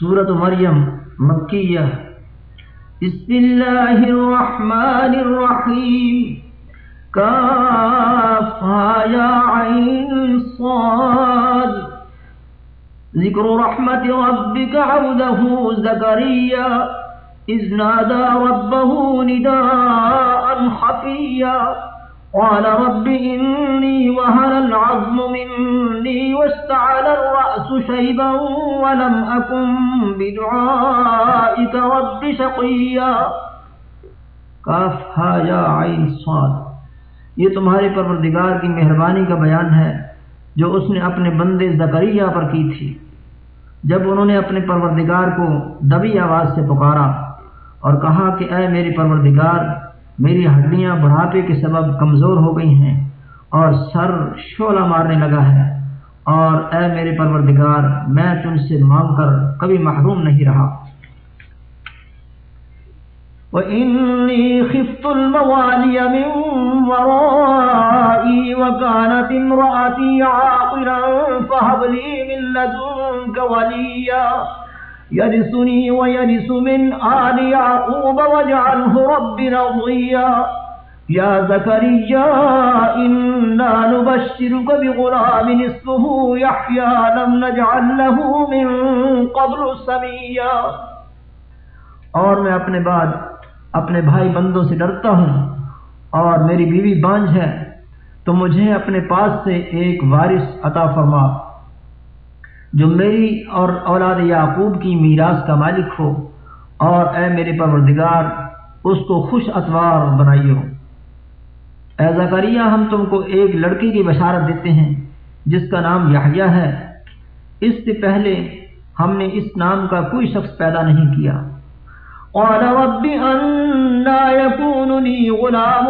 سورة مريم مكية بسم الله الرحمن الرحيم كافها يا عين صاد۔ ذكر رحمة ربك عبده زكريا إذ نادى ربه نداء خفيا قال رب إني وهل العظم مني واستعل الرأس شيبا ولم أكن بدعائك رب شقيا کاف یا عین صاد یہ تمہارے پروردگار کی مہربانی کا بیان ہے جو اس نے اپنے بندے زکریہ پر کی تھی۔ جب انہوں نے اپنے پروردگار کو دبی آواز سے پکارا اور کہا کہ اے میری پروردگار میری ہڈیاں بڑھاپے کے سبب کمزور ہو گئی ہیں اور سر شعلہ مارنے لگا ہے اور اے میرے پروردگار، میں تم سے مانگ کر کبھی محروم نہیں رہا۔ وَإِنِّي خِفْتُ الْمَوَالِيَ مِنْ وَرَائِي وَكَانَتِ امْرَأَتِي عَاقِرًا فَهَبْ لِي مِنْ لَدُنْكَ وَلِيًّا يرثني ويرث من آل يعقوب واجعله رب رضيا. يا زكريا، إنا نبشرك بغلام اسمه يحيى، لم نجعل له من قبل سميا. اور میں اپنے بعد اپنے بھائی بندوں سے ڈرتا ہوں، اور میری بیوی بانج ہے، تو مجھے اپنے پاس سے ایک وارث عطا فرما۔ جو میری اور اولاد یعقوب کی میراث کا مالک ہو اور اے میرے پروردگار، اس کو خوش اتوار بنائیے۔ ہو اے زکریہ ہم تم کو ایک لڑکی کی بشارت دیتے ہیں، جس کا نام یحییٰ ہے۔ اس سے پہلے ہم نے اس نام کا کوئی شخص پیدا نہیں کیا۔ قال رب أنا يكون لي غلام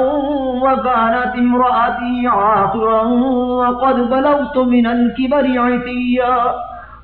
وكانت امرأتي عاقرا وقد بلغت من الكبر عتيا۔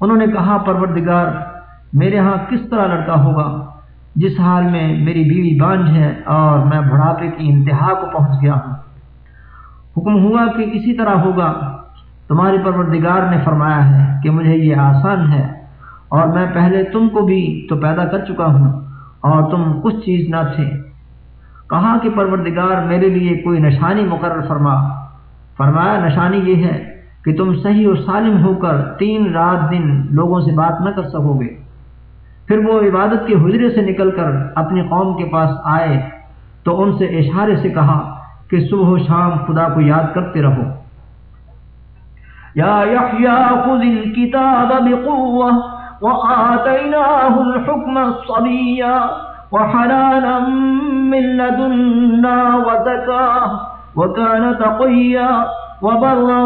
انہوں نے کہا، پروردگار، میرے ہاں کس طرح لڑکا ہوگا جس حال میں میری بیوی بانج ہے اور میں بڑھاپے کی انتہا کو پہنچ گیا ہوں؟ حکم ہوا کہ اسی طرح ہوگا۔ تمہاری پروردگار نے فرمایا ہے کہ مجھے یہ آسان ہے اور میں پہلے تم کو بھی تو پیدا کر چکا ہوں اور تم کچھ چیز نہ تھے۔ کہا کہ پروردگار، میرے لیے کوئی نشانی مقرر فرما۔ فرمایا، نشانی یہ ہے کہ تم صحیح و سالم ہو کر تین رات دن لوگوں سے بات نہ کر سکو گے۔ پھر وہ عبادت کے حجرے سے نکل کر اپنی قوم کے پاس آئے تو ان سے اشارے سے کہا کہ صبح و شام خدا کو یاد کرتے رہو۔ یا خذ الكتاب بقوة وآتيناه الحكم الصبيا وحنانا من لدنا وزكاه وكان تقيا وبرا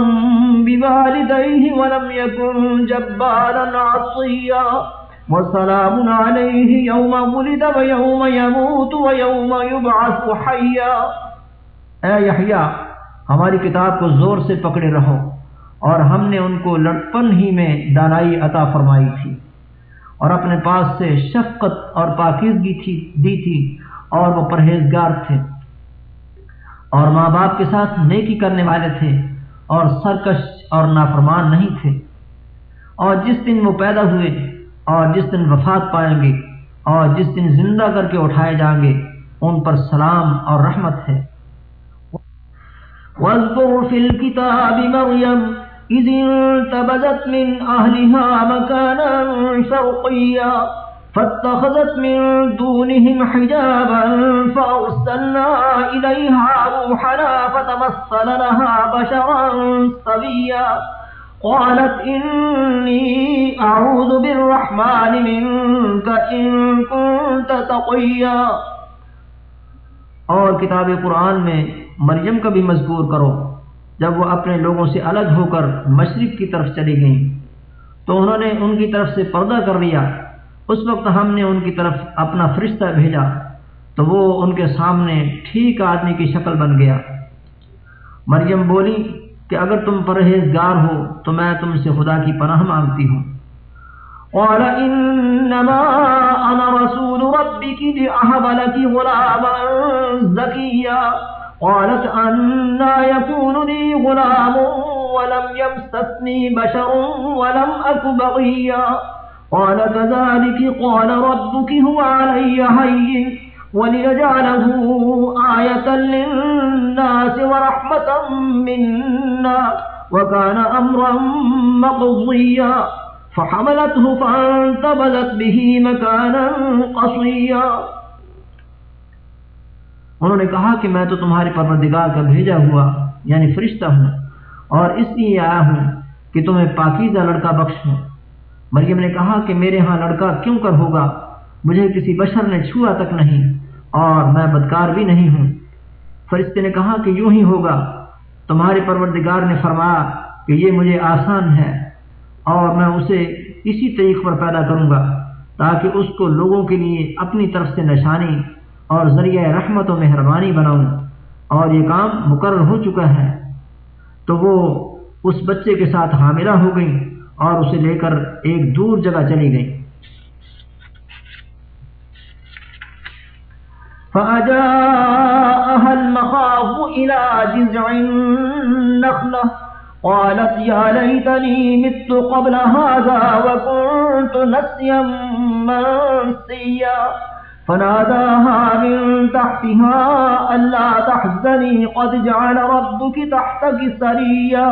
بوالديه ولم يكن جبارا عصيا. وسلام عليه يوم ولد ويوم يموت ويوم يبعث حيا. اے یحییٰ، ہماری کتاب کو زور سے پکڑے رہو اور ہم نے ان کو لڑپن ہی میں دانائی عطا فرمائی تھی اور اپنے پاس سے شفقت اور پاکیزگی تھی دی تھی اور وہ پرہیزگار تھے۔ اور ماں باپ کے ساتھ نیکی کرنے والے تھے اور سرکش اور نافرمان نہیں تھے۔ اور جس دن وہ پیدا ہوئے اور جس دن وفات پائیں گے اور جس دن زندہ کر کے اٹھائے جائیں گے، ان پر سلام اور رحمت ہے۔ وَاذْكُرْ فِي الْكِتَابِ مَرْيَمْ إِذِ انْتَبَذَتْ مِنْ أَهْلِهَا مَكَانًا شَرْقِيًّا فاتخذت من دونهم حجابا فأرسلنا إليها روحنا فتمثل لها بشرا سبيا قالت إني أعوذ بالرحمن منك إن كنت تقيا. اور کتاب قرآن میں مریم کا بھی مذکور کرو، جب وہ اپنے لوگوں سے الگ ہو کر مشرق کی طرف چلی گئیں، تو انہوں نے ان کی طرف سے پردہ کر لیا۔ اس وقت ہم نے ان کی طرف اپنا فرشتہ بھیجا تو وہ ان کے سامنے ٹھیک آدمی کی شکل بن گیا۔ مریم بولی کہ اگر تم پرہیزگار ہو تو میں تم سے خدا کی پناہ مانگتی ہوں۔ قال انما انا رسول ربك لاهب لك غلاما زكيا قالت انا يكون لي غلام ولم يمسسني بشر ولم اك بغيا قال كذلك قال ربك هو علي هين وليجعله آية للناس ورحمة منا وكان أمرا مقضيا فحملته فانتبذت به مكانا قصيا انہوں نے کہا کہ میں تو تمہارے پروردگار کا بھیجا ہوا یعنی فرشتہ ہوں، اور اس لیے آیا ہوں کہ تمہیں پاکیزہ لڑکا بخش ہوں مریم نے کہا کہ میرے ہاں لڑکا کیوں کر ہوگا؟ مجھے کسی بشر نے چھوا تک نہیں اور میں بدکار بھی نہیں ہوں۔ فرشتے نے کہا کہ یوں ہی ہوگا۔ تمہارے پروردگار نے فرمایا کہ یہ مجھے آسان ہے اور میں اسے اسی طریق پر پیدا کروں گا تاکہ اس کو لوگوں کے لیے اپنی طرف سے نشانی اور ذریعہ رحمت و مہربانی بناؤں اور یہ کام مقرر ہو چکا ہے۔ تو وہ اس بچے کے ساتھ حاملہ ہو گئی اور اسے لے کر ایک دور جگہ چلی گئی۔ فأجاءها المخاف إلى جزع النخلة قالت يا ليتني مت قبل هذا وكنت نسيا منسيا فناداها من تحتها ألا تحزني قد جعل ربك تحتك سريا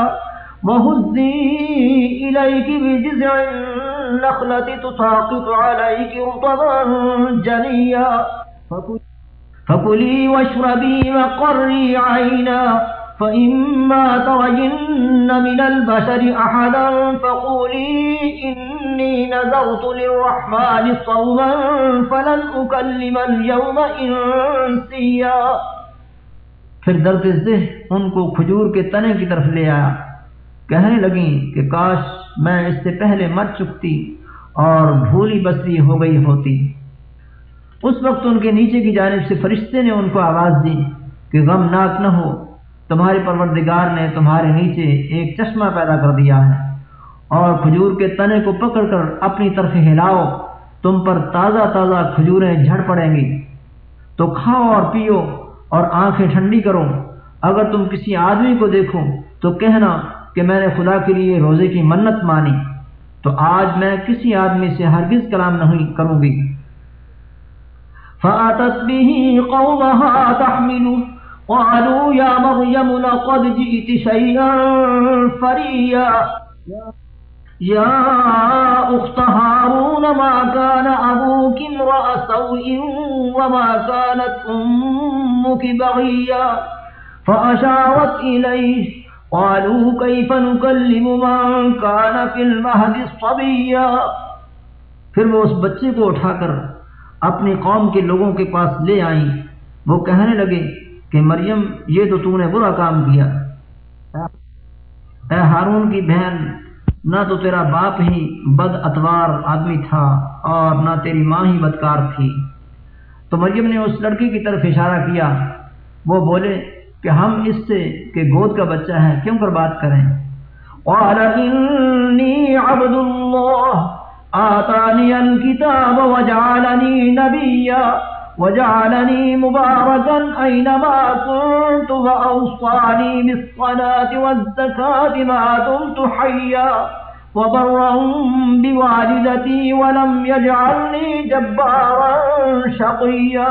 وهزي إليك بجزع النخلة تساقط عليك رطبا جنيا فكلي واشربي وقري عينا فإما ترين من البشر أحدا فقولي إني نذرت للرحمن صوما فلن أكلم اليوم إنسيا پھر درد ذہ ان کو کھجور کے تنے کی طرف لے آیا۔ کہنے لگیں کہ کاش میں اس سے پہلے مر چکتی اور بھولی بسری ہو گئی ہوتی۔ اس وقت ان کے نیچے کی جانب سے فرشتے نے ان کو آواز دی کہ غم ناک نہ ہو، تمہارے پروردگار نے تمہارے نیچے ایک چشمہ پیدا کر دیا ہے اور کھجور کے تنے کو پکڑ کر اپنی طرف ہلاؤ، تم پر تازہ تازہ کھجوریں جھڑ پڑیں گی۔ تو کھاؤ اور پیو اور آنکھیں ٹھنڈی کرو۔ اگر تم کسی آدمی کو دیکھو تو کہنا کہ میں نے خدا کے لیے روزے کی منت مانی تو آج میں کسی آدمی سے ہرگز کلام نہیں کروں گی۔ فَأَتَتْ بِهِ قَوْمَهَا تَحْمِلُ قَالُوا يَا مَرْيَمُ لَقَدْ جِئِتِ شَيْئًا فَرِيًّا۔ يَا أُخْتَ هَارُونَ مَا كَانَ أَبُوكِ امْرَأَ سَوْءٍ وَمَا كَانَتْ أُمُّكِ بَغِيًّا فَأَشَارَتْ إِلَيْهِ قالوا كيف نكلم من كان في المهد صبيا؟ پھر وہ اس بچے کو اٹھا کر اپنی قوم کے لوگوں کے پاس لے آئیں وہ کہنے لگے کہ مریم، یہ تو تو نے برا کام کیا۔ اے ہارون کی بہن، نہ تو تیرا باپ ہی بد اتوار آدمی تھا اور نہ تیری ماں ہی بدکار تھی۔ تو مریم نے اس لڑکی کی طرف اشارہ کیا۔ وہ بولے کہ ہم اس سے کہ گود کا بچہ ہے، کیوں کر بات کریں؟ قال انی عبد اللہ آتانی الكتاب وجعلنی نبیا وجعلني مباركا أينما كنت وأوصاني بالصلاة والزكاة ما دمت حيا وبرا بوالدتي ولم يجعلني جبارا شقيا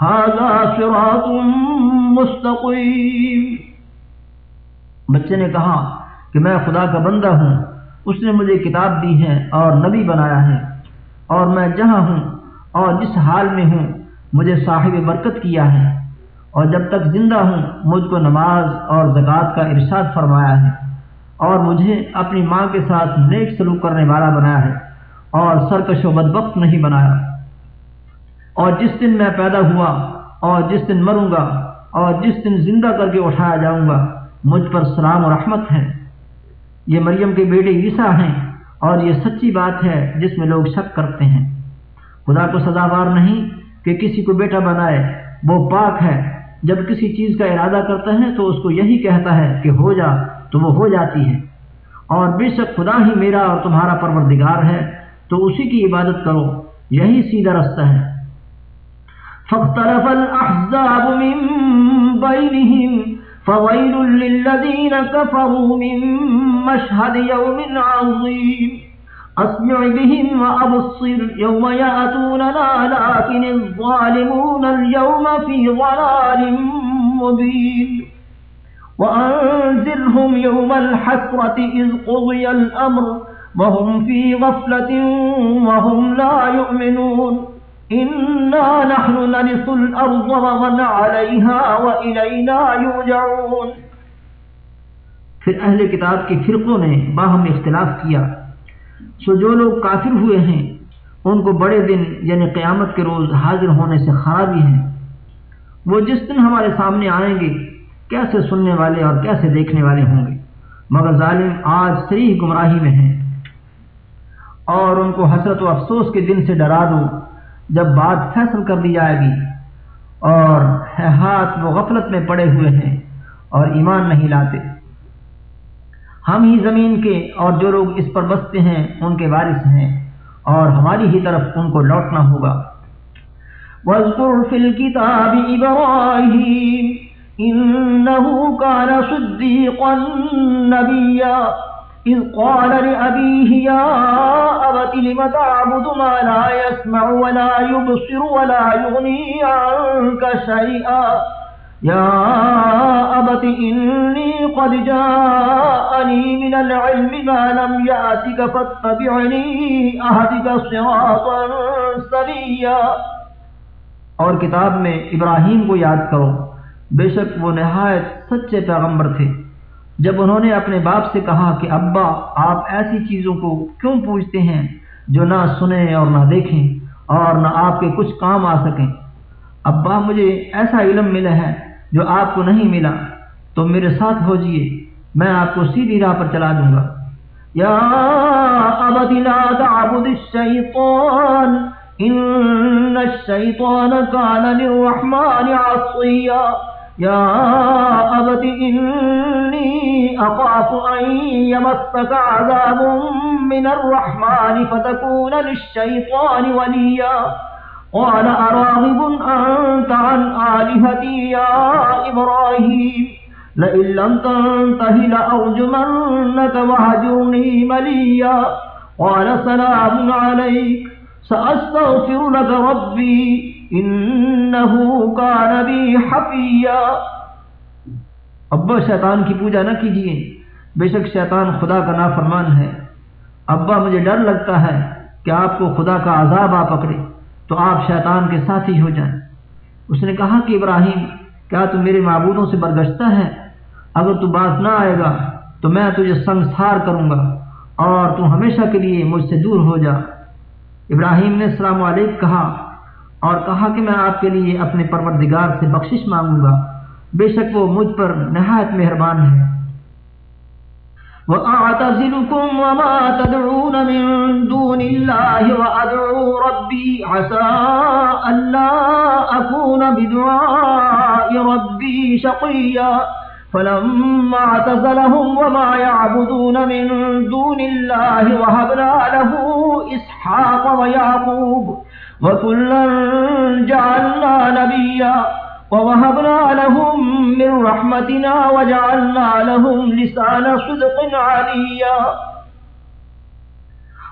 صراط مستقیم بچے نے کہا کہ میں خدا کا بندہ ہوں، اس نے مجھے کتاب دی ہے اور نبی بنایا ہے۔ اور میں جہاں ہوں اور جس حال میں ہوں، مجھے صاحب برکت کیا ہے۔ اور جب تک زندہ ہوں، مجھ کو نماز اور زکوٰۃ کا ارشاد فرمایا ہے۔ اور مجھے اپنی ماں کے ساتھ نیک سلوک کرنے والا بنایا ہے۔ اور سرکش و بدبخت نہیں بنایا۔ اور جس دن میں پیدا ہوا اور جس دن مروں گا اور جس دن زندہ کر کے اٹھایا جاؤں گا، مجھ پر سلام و رحمت ہے۔ یہ مریم کے بیٹے عیسیٰ ہیں اور یہ سچی بات ہے جس میں لوگ شک کرتے ہیں۔ خدا کو سزاوار نہیں کہ کسی کو بیٹا بنائے، وہ پاک ہے۔ جب کسی چیز کا ارادہ کرتا ہے تو اس کو یہی کہتا ہے کہ ہو جا، تو وہ ہو جاتی ہے۔ اور بے شک خدا ہی میرا اور تمہارا پروردگار ہے، تو اسی کی عبادت کرو، یہی سیدھا رستہ ہے۔ فاختلف الأحزاب من بينهم، فويل للذين كفروا من مشهد يوم عظيم. أسمع بهم وأبصر، يوم يأتوننا لكن الظالمون اليوم في ضلال مبين. وأنزلهم يوم الحسرة إذ قضي الأمر، وهم في غفلة وهم لا يؤمنون. إنا نحن نرث الأرض ومن عليها وإلينا يرجعون۔ پھر اہل کتاب کے فرقوں نے باہم اختلاف کیا۔ سو جو لوگ کافر ہوئے ہیں، ان کو بڑے دن یعنی قیامت کے روز حاضر ہونے سے خرابی ہے۔ وہ جس دن ہمارے سامنے آئیں گے، کیسے سننے والے اور کیسے دیکھنے والے ہوں گے؟ مگر ظالم آج صحیح گمراہی میں ہیں۔ اور ان کو حسرت و افسوس کے دن سے ڈرا دو۔ جب بات فیصل کر دی جائے گی اور ہاتھ وہ غفلت میں پڑے ہوئے ہیں اور ایمان نہیں لاتے۔ ہم ہی زمین کے اور جو لوگ اس پر بستے ہیں، ان کے وارث ہیں اور ہماری ہی طرف ان کو لوٹنا ہوگا۔ وَاذْكُرْ فِي الْكِتَابِ إِبْرَاهِيمِ إِنَّهُ كَانَ صِدِّيقًا نَبِيًّا۔ إذ قال لأبيه يا أبت لم تعبد ما لا يسمع ولا يبصر ولا يغني عنك شيئا يا أبت إني قد جاءني من العلم ما لم يأتك فاتبعني أهدك صراطا سريا اور کتاب میں ابراہیم کو یاد کرو۔ بے شک وہ نہایت سچے پیغمبر تھے۔ جب انہوں نے اپنے باپ سے کہا کہ ابا، آپ ایسی چیزوں کو کیوں پوچھتے ہیں جو نہ سنیں اور نہ دیکھیں اور نہ آپ کے کچھ کام آ سکیں؟ ابا، مجھے ایسا علم ملا ہے جو آپ کو نہیں ملا، تو میرے ساتھ ہو جیے میں آپ کو سیدھی راہ پر چلا دوں گا۔ یا ابت لا تعبد الشیطان، ان الشیطان کان للرحمن عصیا۔ يا أبت إني أخاف أن يمسك عذاب من الرحمن فتكون للشيطان وليا قال أراغب أنت عن آلهتي يا إبراهيم لئن لم تنته لأرجمنك وهجرني مليا قال سلام عليك سأستغفر لك ربي انہو کان بی حفیہ ابا شیطان کی پوجا نہ کیجیے بے شک شیطان خدا کا نافرمان ہے. ابا، مجھے ڈر لگتا ہے کہ آپ کو خدا کا عذاب آ پکڑے، تو آپ شیطان کے ساتھی ہو جائیں۔ اس نے کہا کہ ابراہیم، کیا تو میرے معبودوں سے برگشتہ ہے؟ اگر تو باز نہ آئے گا، تو میں تجھے سنسار کروں گا اور تو ہمیشہ کے لیے مجھ سے دور ہو جا۔ ابراہیم نے السلام علیکم کہا اور کہا کہ میں آپ کے لیے اپنے پروردگار سے بخشش مانگوں گا۔ بے شک وہ مجھ پر نہایت مہربان ہے۔ وَأَعْتَزِلُكُمْ وَمَا تَدْعُونَ مِن دُونِ اللَّهِ وَأَدْعُو رَبِّي عَسَىٰ أَلَّا أَكُونَ بِدُعَاءِ رَبِّي شَقِيًّا فَلَمَّا اعْتَزَلَهُمْ وَمَا يَعْبُدُونَ مِن دُونِ اللَّهِ وَهَبْنَا لَهُ إِسْحَاقَ وَيَعْقُوبَ وكلا جعلنا نبيا ووهبنا لهم من رحمتنا وجعلنا لهم لسان صدق عليا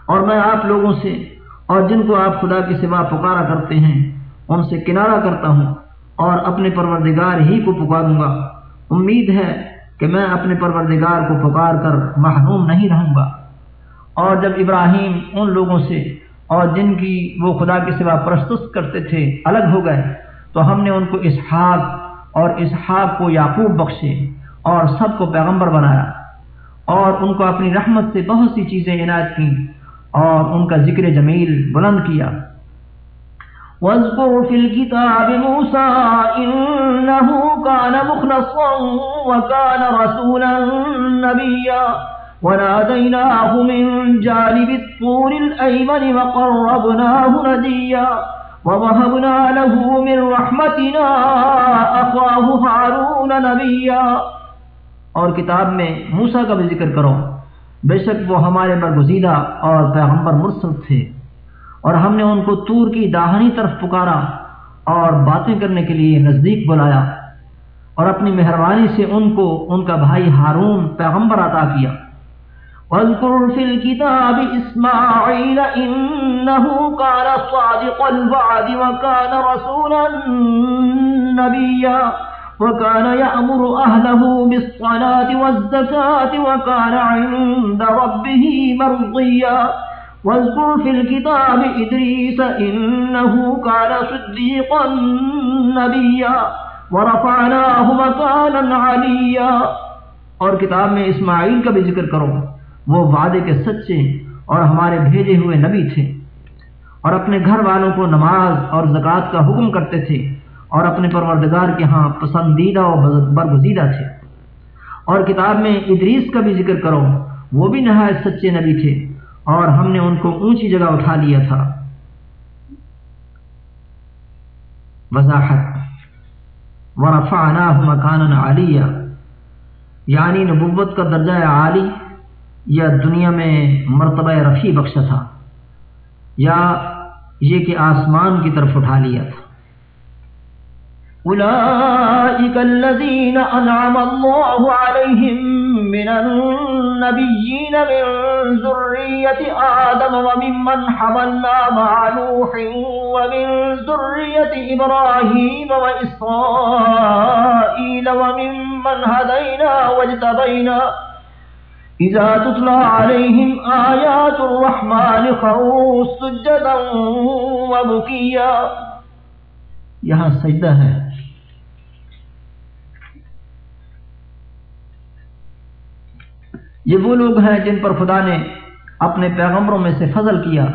اور میں آپ لوگوں سے اور جن کو آپ خدا کی سوا پکارا کرتے ہیں، ان سے کنارہ کرتا ہوں اور اپنے پروردگار ہی کو پکاروں گا۔ امید ہے کہ میں اپنے پروردگار کو پکار کر محروم نہیں رہوں گا۔ اور جب ابراہیم ان لوگوں سے اور جن کی وہ خدا کے سوا پرستش کرتے تھے، الگ ہو گئے۔ تو ہم نے ان کو اسحاق اور اسحاق کو یعقوب بخشے اور سب کو پیغمبر بنایا۔ اور ان کو اپنی رحمت سے بہت سی چیزیں عنایت کیں اور ان کا ذکر جمیل بلند کیا۔ واذكر في الكتاب موسى إنه كان مخلصا وكان رسولا نبيا۔ وناديناه من جانب الطور الأيمن وقربناه نديا ووهبنا له من رحمتنا أخاه هارون نبيا۔ اور کتاب میں موسا کا بھی ذکر کرو۔ بے شک وہ ہمارے برگزیدہ اور پیغمبر مرسل تھے۔ اور ہم نے ان کو تور کی داہنی طرف پکارا اور باتیں کرنے کے لیے نزدیک بلایا۔ اور اپنی مہربانی سے ان کو، ان کا بھائی ہارون پیغمبر عطا کیا۔ واذكر في الكتاب إسماعيل إنه كان صادق الوعد وكان رسولا نبيا وكان يأمر أهله بالصلاة والزكاة وكان عند ربه مرضيا. واذكر في الكتاب إدريس إنه كان صديقا نبيا ورفعناه مكانا عليا. اور کتاب میں اسماعیل کا بھی ذکر کرو۔ وہ وعدے کے سچے اور ہمارے بھیجے ہوئے نبی تھے اور اپنے گھر والوں کو نماز اور زکوٰۃ کا حکم کرتے تھے اور اپنے پروردگار کے ہاں پسندیدہ اور برگزیدہ تھے۔ اور کتاب میں ادریس کا بھی ذکر کرو، وہ بھی نہایت سچے نبی تھے اور ہم نے ان کو اونچی جگہ اٹھا لیا تھا۔ وضاحت ورفعناہ مکانا علیہ یعنی نبوت کا درجہ عالی یا دنیا میں مرتبہ رفیع بخشا تھا، یا یہ کہ آسمان کی طرف اٹھا لیا تھا۔ أولئك الذين أنعم الله عليهم من النبيين من ذرية آدم وممن حملنا مع نوح ومن ذرية إبراهيم وإسرائيل وممن هدينا واجتبينا إذا تطلع عليهم آيات الرحمن خروا سجدا وبكيا. یہاں سجدہ ہے. یہ وہ لوگ ہیں جن پر خدا نے اپنے پیغمبروں میں سے فضل کیا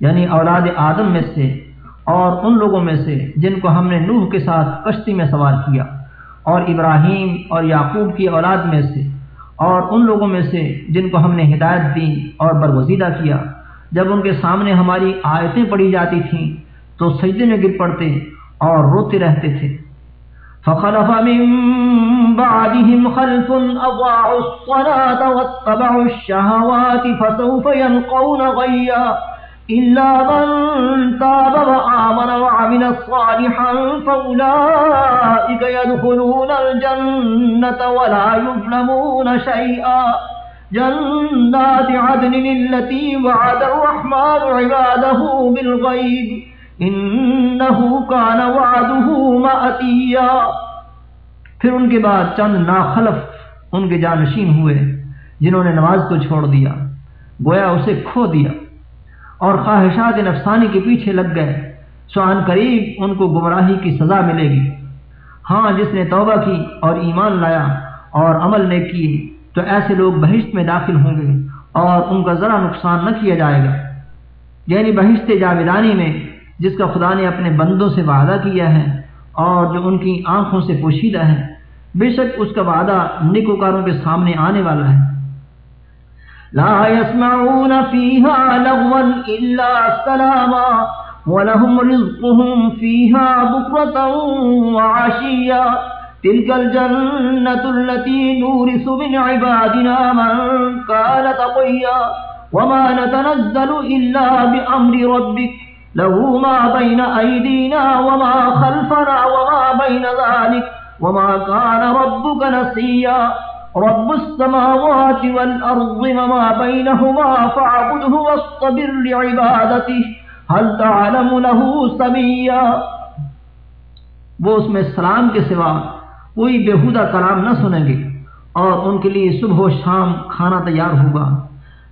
یعنی اولاد آدم میں سے اور ان لوگوں میں سے جن کو ہم نے نوح کے ساتھ کشتی میں سوار کیا، اور ابراہیم اور یعقوب کی اولاد میں سے اور ان لوگوں میں سے جن کو ہم نے ہدایت دی اور برگزیدہ کیا، جب ان کے سامنے ہماری آیتیں پڑھی جاتی تھیں، تو سجدے میں گر پڑتے اور روتے رہتے تھے۔ فخلف من بعدهم خلف أضاعوا الصلاة واتبعوا الشهوات فسوف يلقون غيا إلا من تاب وآمن وعمل صالحا فأولئك يدخلون الجنة ولا يظلمون شيئا. جنات عدن التي وعد الرحمن عباده بالغيب. إنه كان وعده مأتيا. پھر ان کے بعد چند ناخلف ان کے جانشین ہوئے جنہوں نے نماز کو چھوڑ دیا، گویا اسے کھو دیا۔ اور خواہشات نفسانی کے پیچھے لگ گئے۔ سوان قریب ان کو گمراہی کی سزا ملے گی۔ ہاں جس نے توبہ کی اور ایمان لایا اور عمل نے کی تو ایسے لوگ بہشت میں داخل ہوں گے اور ان کا ذرا نقصان نہ کیا جائے گا۔ یعنی بہشت جاویدانی میں، جس کا خدا نے اپنے بندوں سے وعدہ کیا ہے اور جو ان کی آنکھوں سے پوشیدہ ہے، بے شک اس کا وعدہ نکوکاروں کے سامنے آنے والا ہے۔ لا يسمعون فيها لغوا إلا سلاما ولهم رزقهم فيها بكرة وعشيا. تلك الجنة التي نورث من عبادنا من كان تقيا. وما نتنزل إلا بأمر ربك. له ما بين أيدينا وما خلفنا وما بين ذلك. وما كان ربك نسيا. رب السماوات والأرض وما بينهما فاعبده واصطبر لعبادته. هل تعلم له سميا؟ وہ اس میں سلام کے سوا کوئی بےحودہ کلام نہ سنیں گے اور ان کے لیے صبح و شام کھانا تیار ہوگا۔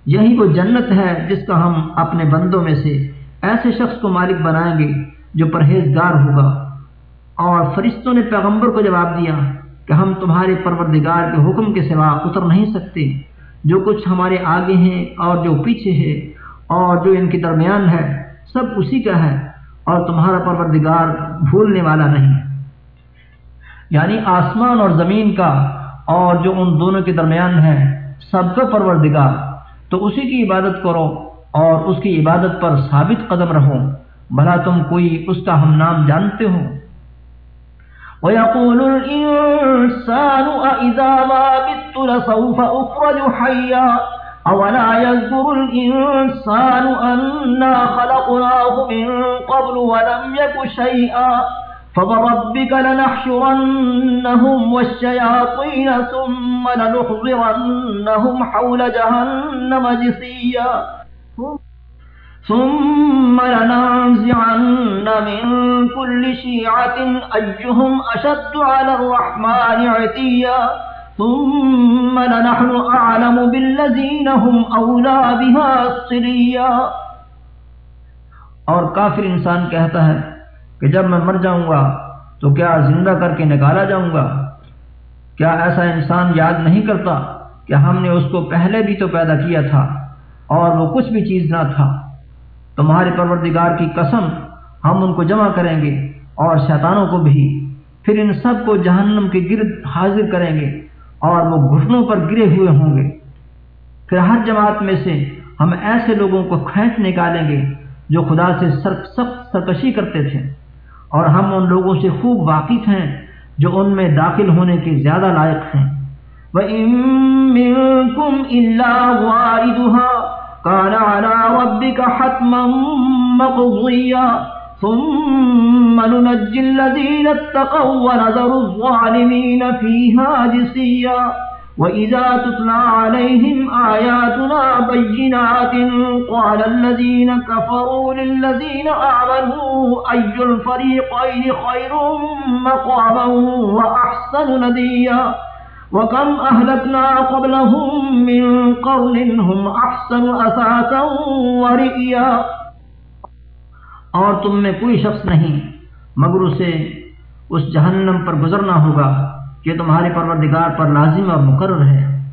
یہی وہ جنت ہے جس کا ہم اپنے بندوں میں سے ایسے شخص کو مالک بنائیں گے جو پرہیزگار ہوگا۔ اور فرشتوں نے پیغمبر کو جواب دیا کہ ہم تمہارے پروردگار کے حکم کے سوا اتر نہیں سکتے۔ جو کچھ ہمارے آگے ہیں اور جو پیچھے ہے اور جو ان کے درمیان ہے، سب اسی کا ہے اور تمہارا پروردگار بھولنے والا نہیں۔ یعنی آسمان اور زمین کا اور جو ان دونوں کے درمیان ہے، سب کا پروردگار۔ تو اسی کی عبادت کرو اور اس کی عبادت پر ثابت قدم رہو۔ بھلا تم کوئی اس کا ہم نام جانتے ہو۔ ويقول الإنسان أئذا ما بت لسوف أخرج حيا أولا يذكر الإنسان أنا خلقناه من قبل ولم يك شيئا فوربك لنحشرنهم والشياطين ثم لنحضرنهم حول جهنم جسيا ثم لننزعن من كل شيعة أيهم أشد على الرحمن عتيا. ثم لنحن أعلم بالذين هم أولى بها الصليا اور کافر انسان کہتا ہے کہ جب میں مر جاؤں گا تو کیا زندہ کر کے نکالا جاؤں گا؟ کیا ایسا انسان یاد نہیں کرتا کہ ہم نے اس کو پہلے بھی تو پیدا کیا تھا اور وہ کچھ بھی چیز نہ تھا؟ تمہارے پروردگار کی قسم ہم ان کو جمع کریں گے اور شیطانوں کو بھی۔ پھر ان سب کو جہنم کے گرد حاضر کریں گے اور وہ گھٹنوں پر گرے ہوئے ہوں گے۔ پھر ہر جماعت میں سے ہم ایسے لوگوں کو کھینچ نکالیں گے جو خدا سے سخت سرکشی کرتے تھے۔ اور ہم ان لوگوں سے خوب واقف ہیں جو ان میں داخل ہونے کے زیادہ لائق ہیں۔ وَإِن مِّنكُمْ إِلَّا وَارِدُهَا كَانَ عَلَى رَبِّكَ حَتْمًا مَّقْضِيًّا ثُمَّ نُنَجِّي الَّذِينَ اتَّقَوْا وَنَذَرُ الظَّالِمِينَ فِيهَا جِثِيًّا وَإِذَا تُتْلَى عَلَيْهِمْ آيَاتُنَا بَيِّنَاتٍ قَالَ الَّذِينَ كَفَرُوا لِلَّذِينَ آمَنُوا أَيُّ الْفَرِيقَيْنِ خَيْرٌ مَّقَامًا وَأَحْسَنُ نَدِيًّا وَكَمْ أَهْلَكْنَا قَبْلَهُم مِّن قَرْنٍ هُمْ أَحْسَنُ أَثَاثًا وَرِئْيًا اور تم میں کوئی شخص نہیں، مگر اسے اس جہنم پر گزرنا ہوگا کہ تمہارے پروردگار پر لازم اور مقرر ہے۔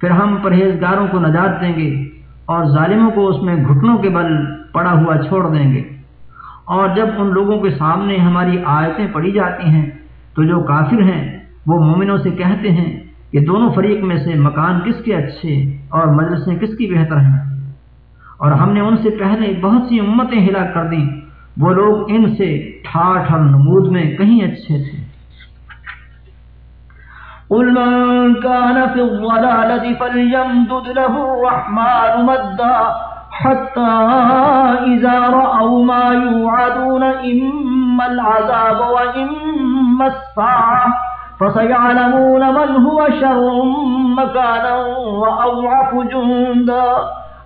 پھر ہم پرہیزگاروں کو نجات دیں گے اور ظالموں کو اس میں گھٹنوں کے بل پڑا ہوا چھوڑ دیں گے۔ اور جب ان لوگوں کے سامنے ہماری آیتیں پڑھی جاتی ہیں تو جو کافر ہیں وہ مومنوں سے کہتے ہیں کہ دونوں فریق میں سے مکان کس کے اچھے اور مجلسیں کس کی بہتر ہیں؟ اور ہم نے ان سے پہلے بہت سی امتیں ہلاک کر دیں۔ وہ لوگ ان سے ٹھاٹھ اور نمود میں کہیں اچھے تھے۔ قل من كان في الضلالة فليمدد له الرحمن مدا حتى إذا رأوا ما يوعدون إما العذاب وإما الساعة. فسيعلمون من هو شر مكانا وأضعف جندا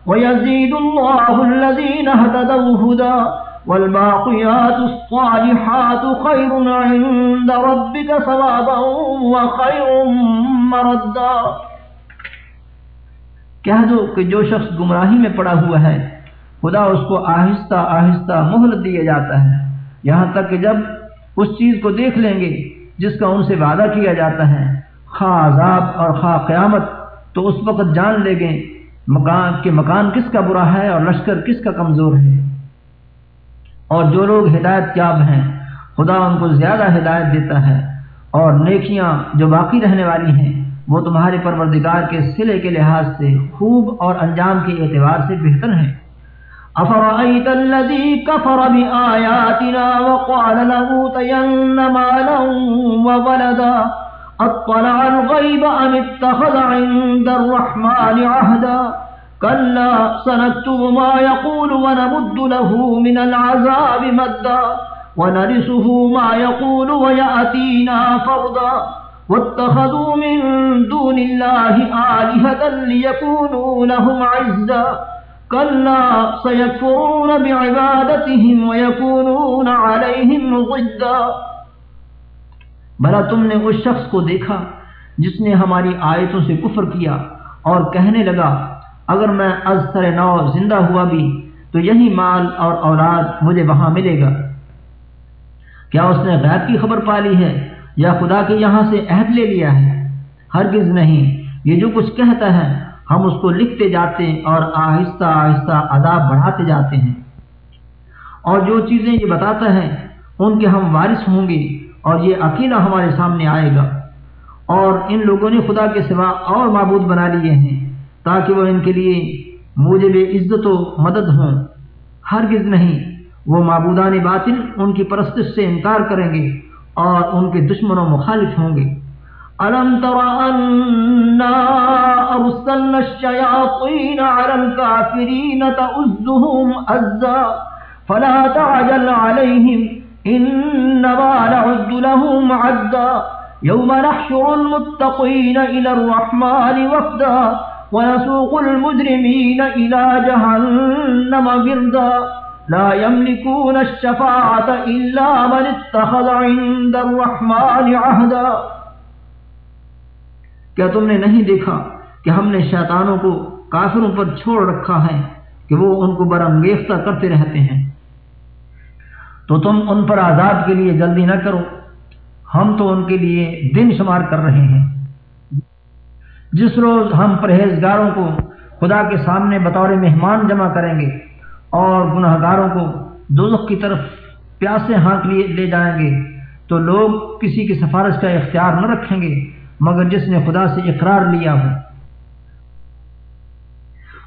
ويزيد الله الذين اهتدوا هدى والباقيات الصالحات خير عند ربك ثوابا وخير مردا کہہ دو کہ جو شخص گمراہی میں پڑا ہوا ہے، خدا اس کو آہستہ آہستہ مہلت دیا جاتا ہے۔ یہاں تک کہ جب اس چیز کو دیکھ لیں گے جس کا ان سے وعدہ کیا جاتا ہے، خواہ عذاب اور خواہ قیامت، تو اس وقت جان لے گے مکان کہ مکان کس کا برا ہے اور لشکر کس کا کمزور ہے۔ اور جو لوگ ہدایت یاب ہیں، خدا ان کو زیادہ ہدایت دیتا ہے اور نیکیاں جو باقی رہنے والی ہیں، وہ تمہارے پروردگار کے سلے کے لحاظ سے خوب اور انجام کے اعتبار سے بہتر ہیں۔ أفرأيت الذي كفر بآياتنا وقال لأوتين مالا وولدا أطلع الغيب أم اتخذ عند الرحمن عهدا كلا سنكتب ما يقول ونمد له من العذاب مدا ونرسه ما يقول ويأتينا فردا واتخذوا من دون الله آلهة ليكونوا لهم عزا كلا سيكفرون بعبادتهم ويكونون عليهم ضدا بھلا تم نے اس شخص کو دیکھا جس نے ہماری آیتوں سے کفر کیا اور کہنے لگا، اگر میں از سر نو زندہ ہوا بھی تو یہی مال اور اولاد مجھے وہاں ملے گا۔ کیا اس نے غیب کی خبر پالی ہے یا خدا کے یہاں سے عہد لے لیا ہے؟ ہرگز نہیں، یہ جو کچھ کہتا ہے ہم اس کو لکھتے جاتے ہیں اور آہستہ آہستہ عذاب بڑھاتے جاتے ہیں۔ اور جو چیزیں یہ بتاتا ہے، ان کے ہم وارث ہوں گے اور یہ اکیلا ہمارے سامنے آئے گا۔ اور ان لوگوں نے خدا کے سوا اور معبود بنا لیے ہیں تاکہ وہ ان کے لیے موجب عزت و مدد ہوں۔ ہرگز نہیں، وہ معبودان باطل ان کی پرستش سے انکار کریں گے اور ان کے دشمن و مخالف ہوں گے۔ ألم تر أنا أرسلنا الشياطين على الكافرين تأزهم أزا فلا تعجل عليهم إنما نعد لهم عدا يوم نحشر المتقين إلى الرحمن وفدا ونسوق المجرمين إلى جهنم بردا لا يملكون الشفاعة إلا من اتخذ عند الرحمن عهدا کیا تم نے نہیں دیکھا کہ ہم نے شیطانوں کو کافروں پر چھوڑ رکھا ہے کہ وہ ان کو برانگیختہ کرتے رہتے ہیں؟ تو تم ان پر آزاد کے لیے جلدی نہ کرو۔ ہم تو ان کے لیے دن شمار کر رہے ہیں۔ جس روز ہم پرہیزگاروں کو خدا کے سامنے بطور مہمان جمع کریں گے اور گناہ گاروں کو دوزخ کی طرف پیاسے ہاتھ لیے لے جائیں گے، تو لوگ کسی کی سفارش کا اختیار نہ رکھیں گے۔ مگر جس نے خدا سے اقرار لیا ہو۔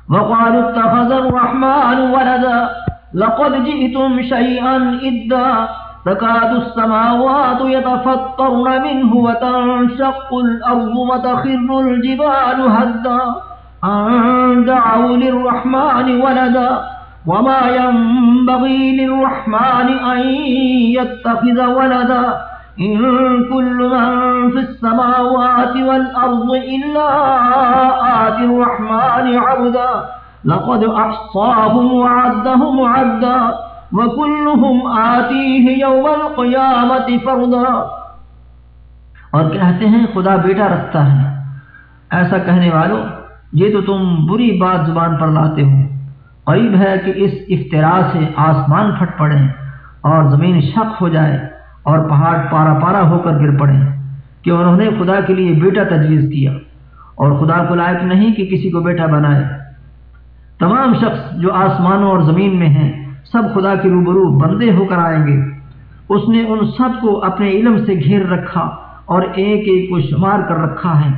وقالوا اتخذ الرحمن ولدا لقد جئتم شيئا إدا تكاد السماوات يتفطرن منه وتنشق الأرض وتخر الجبال هدا أن دعوا للرحمن ولدا وما ينبغي للرحمن أن يتخذ ولدا إن كل من في السماوات والأرض إلا آت الرحمن عبدا، لقد أحصاهم وعدهم عدا، وكلهم آتيه يوم القيامة فردا۔ اور کہتے ہیں، خدا بیٹا رکھتا ہے۔ ایسا کہنے والوں یہ تو تم بری بات زبان پر لاتے ہو۔ قریب ہے کہ اس افطرا سے آسمان پھٹ پڑے اور زمین شک ہو جائے۔ اور پہاڑ پارا پارا ہو کر گر پڑے کہ انہوں نے خدا کے لیے بیٹا تجویز کیا اور خدا کو لائق نہیں کہ کسی کو بیٹا بنائے۔ تمام شخص جو آسمانوں اور زمین میں ہیں، سب خدا کے روبرو بندے ہو کر آئیں گے۔ اس نے ان سب کو اپنے علم سے گھیر رکھا اور ایک ایک کو شمار کر رکھا ہے۔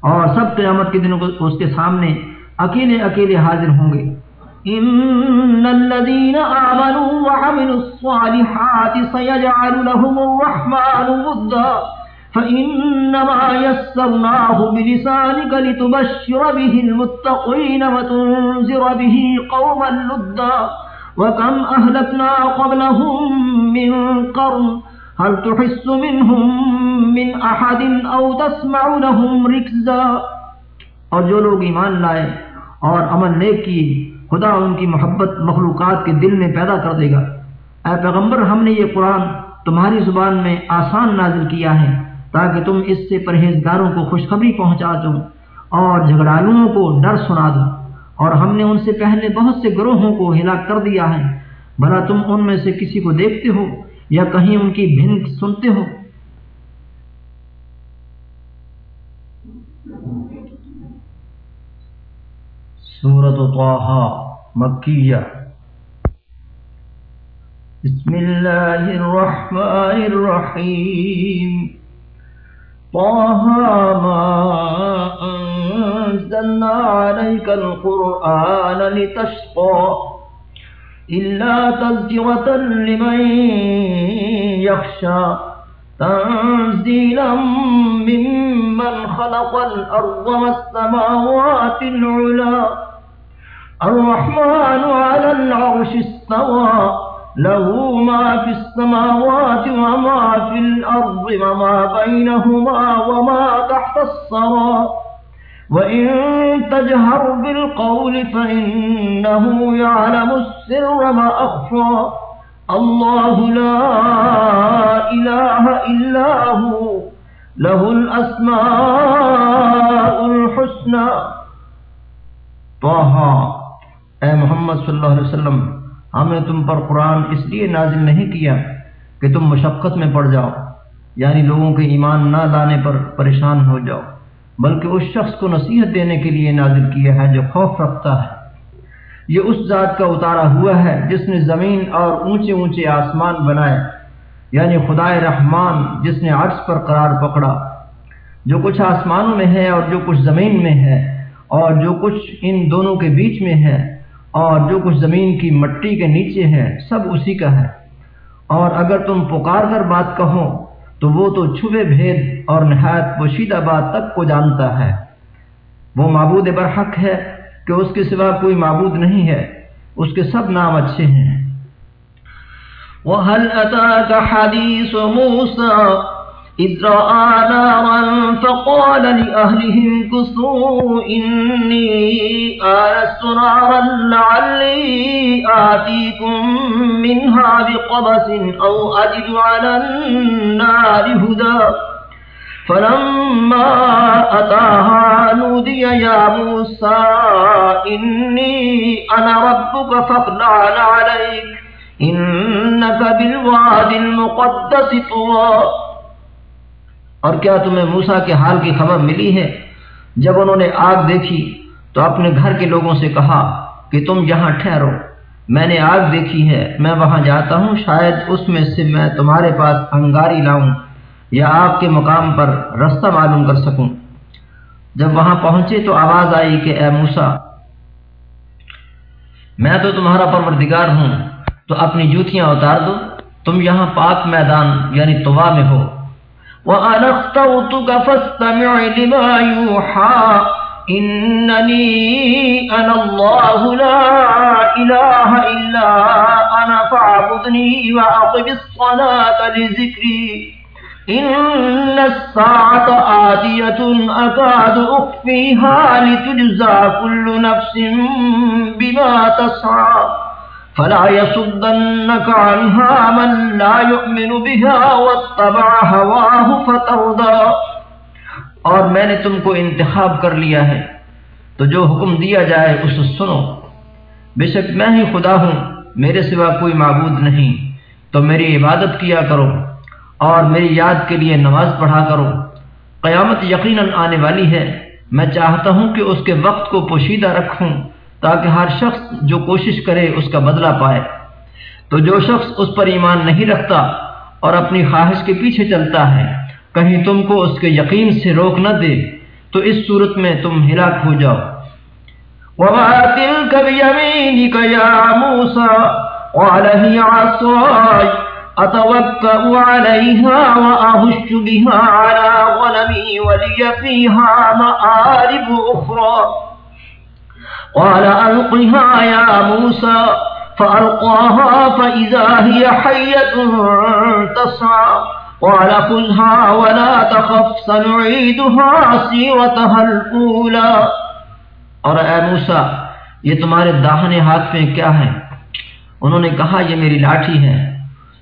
اور سب قیامت کے دنوں کو اس کے سامنے اکیلے اکیلے حاضر ہوں گے۔ إن الذين آمنوا وعملوا الصالحات سيجعل لهم الرحمن مدا فإنما يسرناه بلسانك لتبشر به المتقين وتنزر به قوما لدا وكم أهلكنا قبلهم من قرن هل تحس منهم من أحد أو تسمع لهم ركزا اور جو لوگ ایمان لائے اور عمل نیک کی خدا ان کی محبت مخلوقات کے دل میں پیدا کر دے گا۔ اے پیغمبر، ہم نے یہ قرآن تمہاری زبان میں آسان نازل کیا ہے تاکہ تم اس سے پرہیزگاروں کو خوشخبری پہنچا دو اور جھگڑالوؤں کو ڈر سنا دو۔ اور ہم نے ان سے پہلے بہت سے گروہوں کو ہلاک کر دیا ہے۔ بھلا تم ان میں سے کسی کو دیکھتے ہو یا کہیں ان کی بھنک سنتے ہو؟ سورة طه مكية. بسم الله الرحمن الرحيم. طه ما أنزلنا عليك القرآن لتشقى إلا تذكرة لمن يخشى. تنزيلا ممن خلق الأرض والسماوات العلا. الرحمن على العرش استوى، له ما في السماوات وما في الأرض وما بينهما وما تحت الصرى وإن تجهر بالقول فإنه يعلم السر وما أخفى. الله لا إله إلا هو، له الأسماء الحسنى. تو اے محمد صلی اللہ علیہ وسلم ہم نے تم پر قرآن اس لیے نازل نہیں کیا کہ تم مشقت میں پڑ جاؤ یعنی لوگوں کے ایمان نہ لانے پر پریشان ہو جاؤ، بلکہ اس شخص کو نصیحت دینے کے لیے نازل کیا ہے جو خوف رکھتا ہے۔ یہ اس ذات کا اتارا ہوا ہے جس نے زمین اور اونچے اونچے آسمان بنائے یعنی خدائے رحمان جس نے عرض پر قرار پکڑا۔ جو کچھ آسمانوں میں ہے اور جو کچھ زمین میں ہے، اور جو کچھ ان دونوں کے بیچ میں ہے اور جو کچھ زمین کی مٹی کے نیچے ہے، سب اسی کا ہے۔ اور اگر تم پکار کر بات کہو، تو وہ تو چھپے بھید اور نہایت پوشیدہ بات تک کو جانتا ہے۔ وہ معبود برحق ہے کہ اس کے سوا کوئی معبود نہیں ہے۔ اس کے سب نام اچھے ہیں۔ وَهَلْ أَتَاكَ حَدِيثُ مُوسَى إذ رأى نارا فقال لأهلهم كثوا إني آلست نارا لعلي آتيكم منها بقبس أو أجد على النار هدى فلما أتاها نودي يا موسى إني أنا ربك فاطلع عليك إنك بالواد المقدس طوى۔ اور کیا تمہیں موسا کے حال کی خبر ملی ہے؟ جب انہوں نے آگ دیکھی تو اپنے گھر کے لوگوں سے کہا کہ تم یہاں ٹھہرو۔ میں نے آگ دیکھی ہے، میں وہاں جاتا ہوں، شاید اس میں سے میں تمہارے پاس انگاری لاؤں یا آپ کے مقام پر رستہ معلوم کر سکوں۔ جب وہاں پہنچے تو آواز آئی کہ اے موسا میں تو تمہارا پروردگار ہوں، تو اپنی جوتیاں اتار دو۔ تم یہاں پاک میدان یعنی توا میں ہو۔ وأنا اخترتك فاستمع لما يوحى إنني أنا الله لا إله إلا أنا فاعبدني وأقب الصلاة لذكري إن الساعة آتية أكاد أخفيها لتجزى كل نفس بما تسعى فلا يصدنك عنها من لا يؤمن بها واتبع هواه فترضى. اور میں نے تم کو انتخاب کر لیا ہے، تو جو حکم دیا جائے اسے سنو۔ بے شک میں ہی خدا ہوں، میرے سوا کوئی معبود نہیں۔ تو میری عبادت کیا کرو، اور میری یاد کے لیے نماز پڑھا کرو۔ قیامت یقیناً آنے والی ہے۔ میں چاہتا ہوں کہ اس کے وقت کو پوشیدہ رکھوں۔ تاکہ ہر شخص جو کوشش کرے اس کا بدلہ پائے۔ تو جو شخص اس پر ایمان نہیں رکھتا اور اپنی خواہش کے پیچھے چلتا ہے، کہیں تم کو اس کے یقین سے روک نہ دے، تو اس صورت میں تم ہلاک ہو جاؤ۔ وما تلك بيمينك يا موسى قال هي عصاي، أتوكأ عليها وأهش بها على غنمي ولي فيها مآرب أخرى۔ قال ألقها يا موسى فألقاها فإذا هي حية تسعى قال خذها ولا تخف سنعيدها سيرتها الأولى اور اے موسا یہ تمہارے داہنے ہاتھ میں کیا ہے؟ انہوں نے کہا، یہ میری لاٹھی ہے۔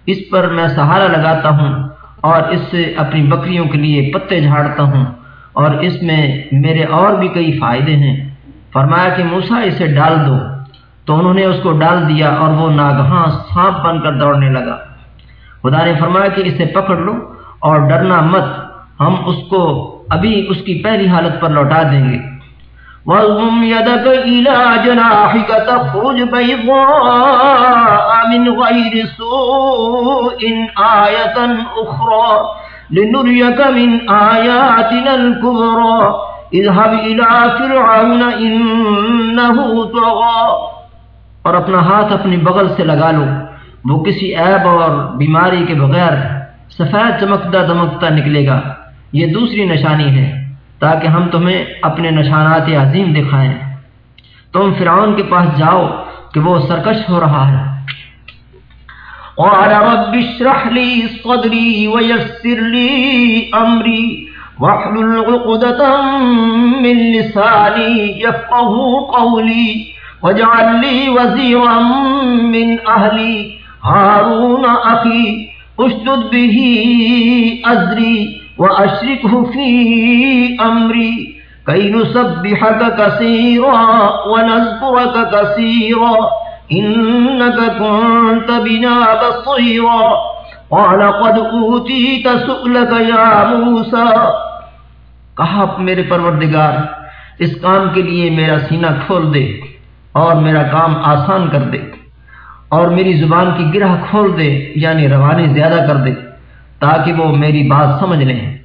اس پر میں سہارا لگاتا ہوں اور اس سے اپنی بکریوں کے لیے پتے جھاڑتا ہوں اور اس میں میرے اور بھی کئی فائدے ہیں۔ فرمایا کہ موسا اسے ڈال دو۔ تو انہوں نے اس کو ڈال دیا اور وہ ناگہاں سانپ بن کر دوڑنے لگا۔ خدا نے فرمایا کہ اسے پکڑ لو اور ڈرنا مت، ہم اس کو ابھی اس کی پہلی حالت پر لوٹا دیں گے۔ وَاضْمُمْ يَدَكَ إِلَى جَنَاحِكَ تَخْرُجْ بَيْضَاءَ مِنْ غَيْرِ سُوءٍ آيَةً أُخْرَى لِنُرِيَكَ مِنْ آيَاتِنَا الْكُبْرَى۔ اذهب الى فرعون انه طغى، اور اپنا ہاتھ اپنی بغل سے لگا لو۔ وہ کسی عیب اور بیماری کے بغیر سفید چمکتا دمکتا نکلے گا۔ یہ دوسری نشانی ہے، تاکہ ہم تمہیں اپنے نشانات عظیم دکھائیں۔ تم فرعون کے پاس جاؤ کہ وہ سرکش ہو رہا ہے۔ قال رب اشرح لي صدري ويسر لي امري واحلل عقدة من لساني يفقه قولي واجعل لي وزيرا من أهلي هارون أخي أشدد به أزري وأشركه في أمري كي نسبحك كثيرا ونذكرك كثيرا إنك كنت بنا بصيرا قال قد أوتيت سؤلك يا موسى کہا، میرے پروردگار، اس کام کے لیے میرا سینہ کھول دے اور میرا کام آسان کر دے اور میری زبان کی گرہ کھول دے یعنی روانی زیادہ کر دے، تاکہ وہ میری بات سمجھ لیں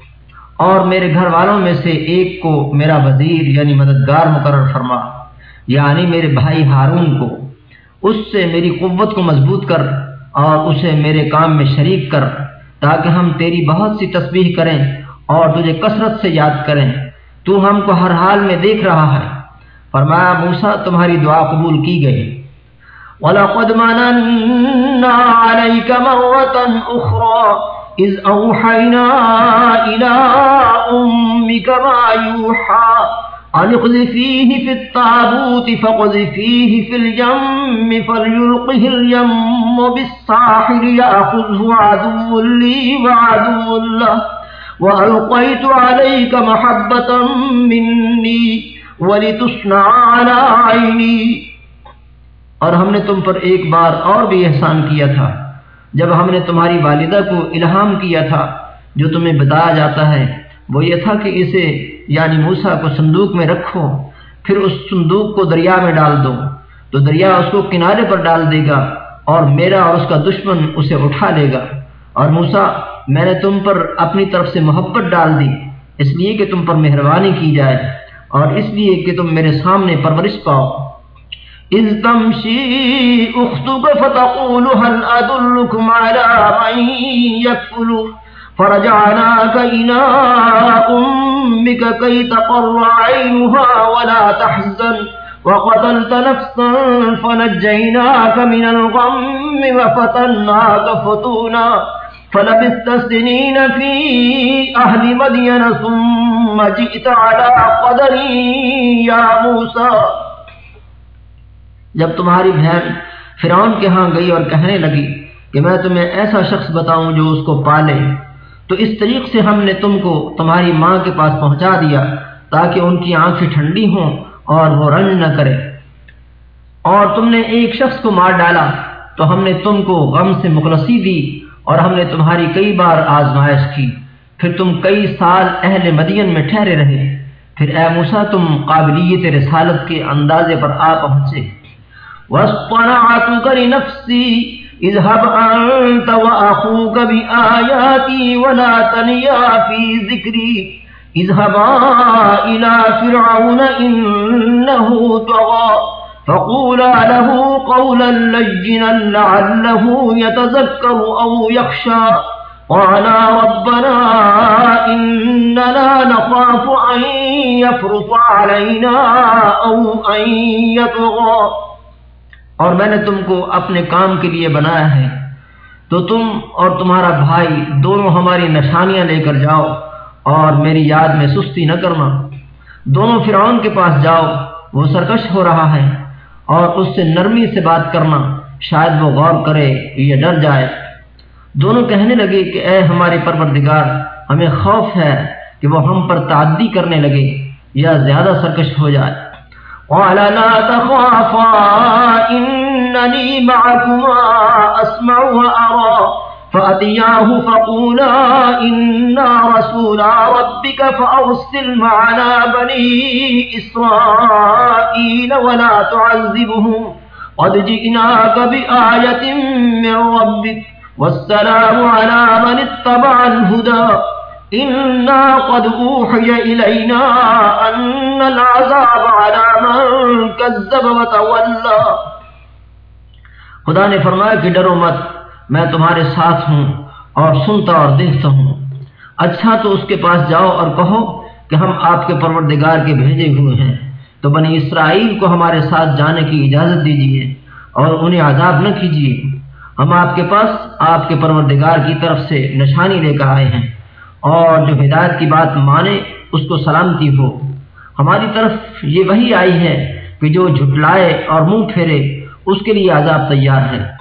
اور میرے گھر والوں میں سے ایک کو میرا وزیر یعنی مددگار مقرر فرما یعنی میرے بھائی ہارون کو۔ اس سے میری قوت کو مضبوط کر اور اسے میرے کام میں شریک کر، تاکہ ہم تیری بہت سی تسبیح کریں۔ اور تجھے کثرت سے یاد کریں، تو ہم کو ہر حال میں دیکھ رہا ہے۔ فرمایا موسا تمہاری دعا قبول کی گئی۔ وَلَقَدْ مَنَنَّا عَلَيْكَ مَرَّةً أُخْرَى إذ أوحينا إلى أمك ما يوحى أن اقذفيه في التابوت فقذفيه في اليم فليلقه اليم بالساحل يأخذه عدو لي وعدو له وألقيت عليك محبة مني ولتصنع على عيني اور ہم نے تم پر ایک بار اور بھی احسان کیا تھا جب ہم نے تمہاری والدہ کو الہام کیا تھا جو تمہیں بتایا جاتا ہے وہ یہ تھا کہ اسے یعنی موسا کو صندوق میں رکھو، پھر اس صندوق کو دریا میں ڈال دو۔ تو دریا اس کو کنارے پر ڈال دے گا اور میرا اور اس کا دشمن اسے اٹھا لے گا۔ اور موسا میں نے تم پر اپنی طرف سے محبت ڈال دی، اس لیے کہ تم پر مہربانی کی جائے اور اس لیے کہ تم میرے سامنے پرورش پاؤ۔ إذ تمشي أختك فتقول، هل أدلكم على من يكفل فرجعناك إلى أمك كي تقر عينها ولا تحزن۔ وقتلت نفسا فنجيناك من الغم وفتناك فتونا۔ فلبثت سنين في أهل مدين ثم جئت على قدري يا موسى. جب تمہاری بہن فرعون کے ہاں گئی اور کہنے لگی کہ میں تمہیں ایسا شخص بتاؤں جو اس کو پالے، تو اس طریق سے ہم نے تم کو تمہاری ماں کے پاس پہنچا دیا تاکہ ان کی آنکھیں ٹھنڈی ہوں اور وہ رنج نہ کرے۔ اور تم نے ایک شخص کو مار ڈالا، تو ہم نے تم کو غم سے مخلصی دی اور ہم نے تمہاری کئی بار آزمائش کی۔ پھر تم کئی سال اہل مدین میں ٹھہرے رہے۔ پھر اے موسا تم قابلیت رسالت کے اندازے پر آ پہنچے۔ واصطنعتك لنفسي، اذهب أنت وأخوك بآياتي ولا تنيا في ذكري۔ اذهبا إلى فرعون إنه طغى۔ فقولا له قولا لجنا لعله يتذكر أو يخشى. قالا ربنا إننا نخاف أن يفرط علينا أو أن يطغى. اور میں نے تم کو اپنے کام کے لیے بنایا ہے، تو تم اور تمہارا بھائی دونوں ہماری نشانیاں لے کر جاؤ اور میری یاد میں سستی نہ کرنا۔ دونوں فرعون کے پاس جاؤ، وہ سرکش ہو رہا ہے۔ اور اس سے نرمی سے بات کرنا شاید وہ غور کرے یا ڈر جائے۔ دونوں کہنے لگے کہ اے ہمارے پروردگار، ہمیں خوف ہے کہ وہ ہم پر تعدی کرنے لگے یا زیادہ سرکش ہو جائے۔ قال لا تخافا معكما فأتياه فقولا إنا رسول ربك فأرسل معنا بني إسرائيل ولا تعذبهم. قد جئناك بآية من ربك والسلام على من اتبع الهدى. إنا قد أوحي إلينا أن العذاب على من كذب وتولى. خدا نے فرمایا کہ ڈرو مت میں تمہارے ساتھ ہوں اور سنتا اور دیکھتا ہوں۔ اچھا تو اس کے پاس جاؤ اور کہو کہ ہم آپ کے پروردگار کے بھیجے ہوئے ہیں۔ تو بنی اسرائیل کو ہمارے ساتھ جانے کی اجازت دیجیے اور انہیں عذاب نہ کیجیے ہم آپ کے پاس آپ کے پروردگار کی طرف سے نشانی لے کر آئے ہیں اور جو ہدایت کی بات مانے اس کو سلامتی ہو۔ ہماری طرف یہ وہی آئی ہے کہ جو جھٹلائے اور منہ پھیرے اس کے لیے عذاب تیار ہے۔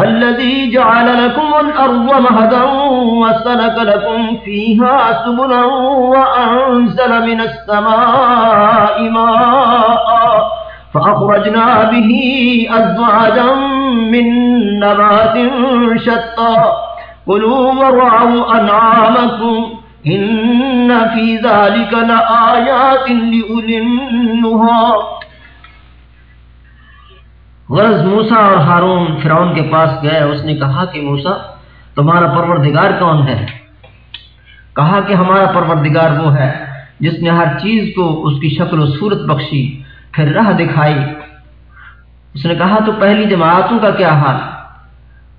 الذي جعل لكم الأرض مهدا وسلك لكم فيها سبلا وأنزل من السماء ماء فأخرجنا به أزواجا من نبات شتى قلوا ورعوا أنعامكم إن في ذلك لآيات لأولي غرض موسا اور ہارون فرعون کے پاس گئے۔ اس نے کہا کہ موسا تمہارا پروردگار کون ہے؟ کہا کہ ہمارا پروردگار وہ ہے جس نے ہر چیز کو اس کی شکل و صورت بخشی، پھر راہ دکھائی۔ اس نے کہا، تو پہلی جماعتوں کا کیا حال؟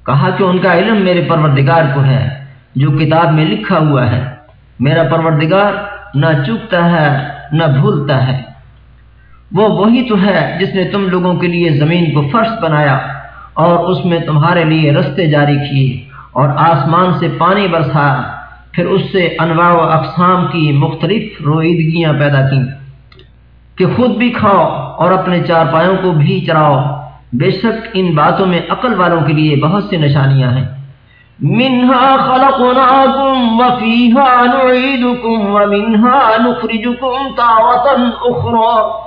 کہا کہ ان کا علم میرے پروردگار کو ہے، جو کتاب میں لکھا ہوا ہے۔ میرا پروردگار نہ چکتا ہے، نہ بھولتا ہے۔ وہ وہی تو ہے جس نے تم لوگوں کے لیے زمین کو فرش بنایا اور اس میں تمہارے لیے رستے جاری کیے اور آسمان سے پانی برسایا۔ پھر اس سے انواع و اقسام کی مختلف رویدگیاں پیدا کیں۔ کہ خود بھی کھاؤ اور اپنے چارپایوں کو بھی چراؤ۔ بے شک ان باتوں میں عقل والوں کے لیے بہت سی نشانیاں ہیں۔ منها خلقناكم وفيها نعيدكم ومنها نخرجكم تارة أخرى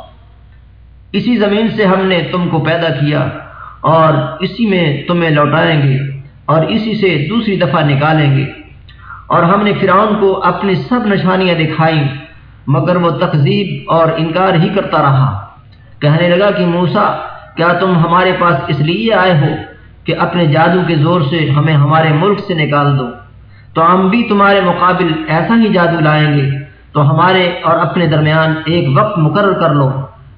اسی زمین سے ہم نے تم کو پیدا کیا اور اسی میں تمہیں لوٹائیں گے اور اسی سے دوسری دفعہ نکالیں گے۔ اور ہم نے فرعون کو اپنی سب نشانیاں دکھائیں، مگر وہ تقزیب اور انکار ہی کرتا رہا۔ کہنے لگا کہ موسا کیا تم ہمارے پاس اس لیے آئے ہو کہ اپنے جادو کے زور سے ہمیں ہمارے ملک سے نکال دو؟ تو ہم بھی تمہارے مقابل ایسا ہی جادو لائیں گے، تو ہمارے اور اپنے درمیان ایک وقت مقرر کر لو۔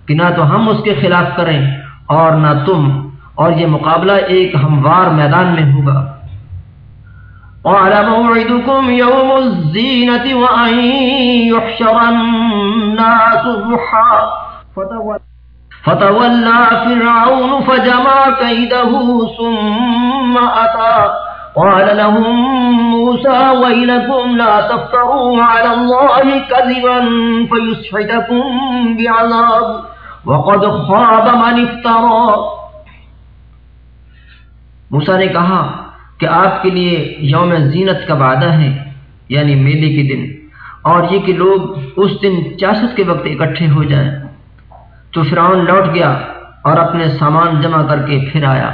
کہ نہ تو ہم اس کے خلاف کریں اور نہ تم، اور یہ مقابلہ ایک ہموار میدان میں ہوگا۔ قال موعدكم يوم الزينة وأن يحشر الناس فتولى فرعون فجمع كيده ثم أتى۔ قال لهم موسى ويلكم لا تفتروا على الله كذبا فيسحتكم بعذاب۔ وقد خاب من افترى۔ موسیٰ نے کہا کہ آپ کے لیے یوم زینت کا وعدہ ہے یعنی میلے کے دن، اور یہ کہ لوگ اس دن چاشت کے وقت اکٹھے ہو جائیں۔ تو فرعون لوٹ گیا اور اپنے سامان جمع کر کے پھر آیا۔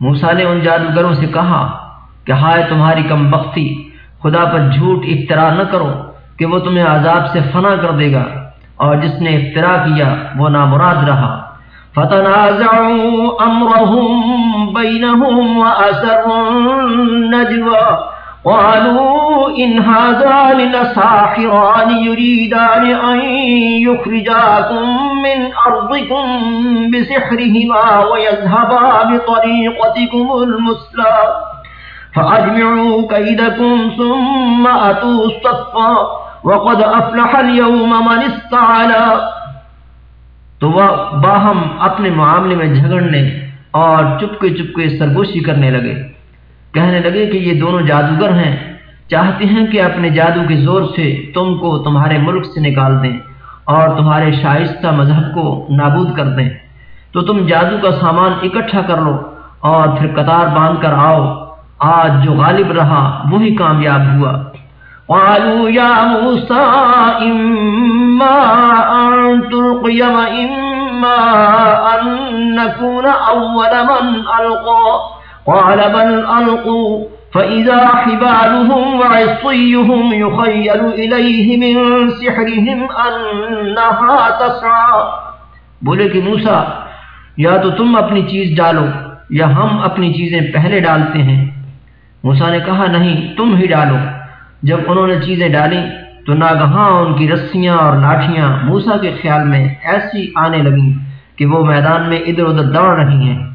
موسا نے ان جادوگروں سے کہا کہ ہائے تمہاری کم بختی، خدا پر جھوٹ افطرا نہ کرو کہ وہ تمہیں عذاب سے فنا کر دے گا۔ اور جس نے افطرا کیا وہ نامراد رہا۔ فتنازعوا امرهم بينهم واسروا النجوى۔ قالوا إن هذان لساحران يريدان أن يخرجاكم من أرضكم بسحرهما ويذهبا بطريقتكم المسلى۔ فأجمعوا كيدكم ثم أتوا الصفا وقد أفلح اليوم من استعلا تو وہ باہم اپنے معاملے میں جھگڑنے اور چپکے چپکے سرگوشی کرنے لگے۔ کہنے لگے کہ یہ دونوں جادوگر ہیں۔ چاہتے ہیں کہ اپنے جادو کے زور سے تم کو تمہارے ملک سے نکال دیں اور تمہارے شائستہ مذہب کو نابود کر دیں۔ تو تم جادو کا سامان اکٹھا کر لو اور پھر قطار باندھ کر آؤ۔ آج جو غالب رہا وہی کامیاب ہوا۔ قالوا يا موسى، إما أن تلقي وإما أن نكون أول من ألقى. قال، بل ألقوا. فإذا حبالهم وعصيهم يخيل إليه من سحرهم أنها تسعى. بولے کہ موسا یا تو تم اپنی چیز ڈالو، یا ہم اپنی چیزیں پہلے ڈالتے ہیں۔ موسا نے کہا، نہیں، تم ہی ڈالو۔ جب انہوں نے چیزیں ڈالی تو ناگہاں ان کی رسیاں اور لاٹھیاں موسا کے خیال میں ایسی آنے لگیں کہ وہ میدان میں ادھر ادھر دوڑ رہی ہیں۔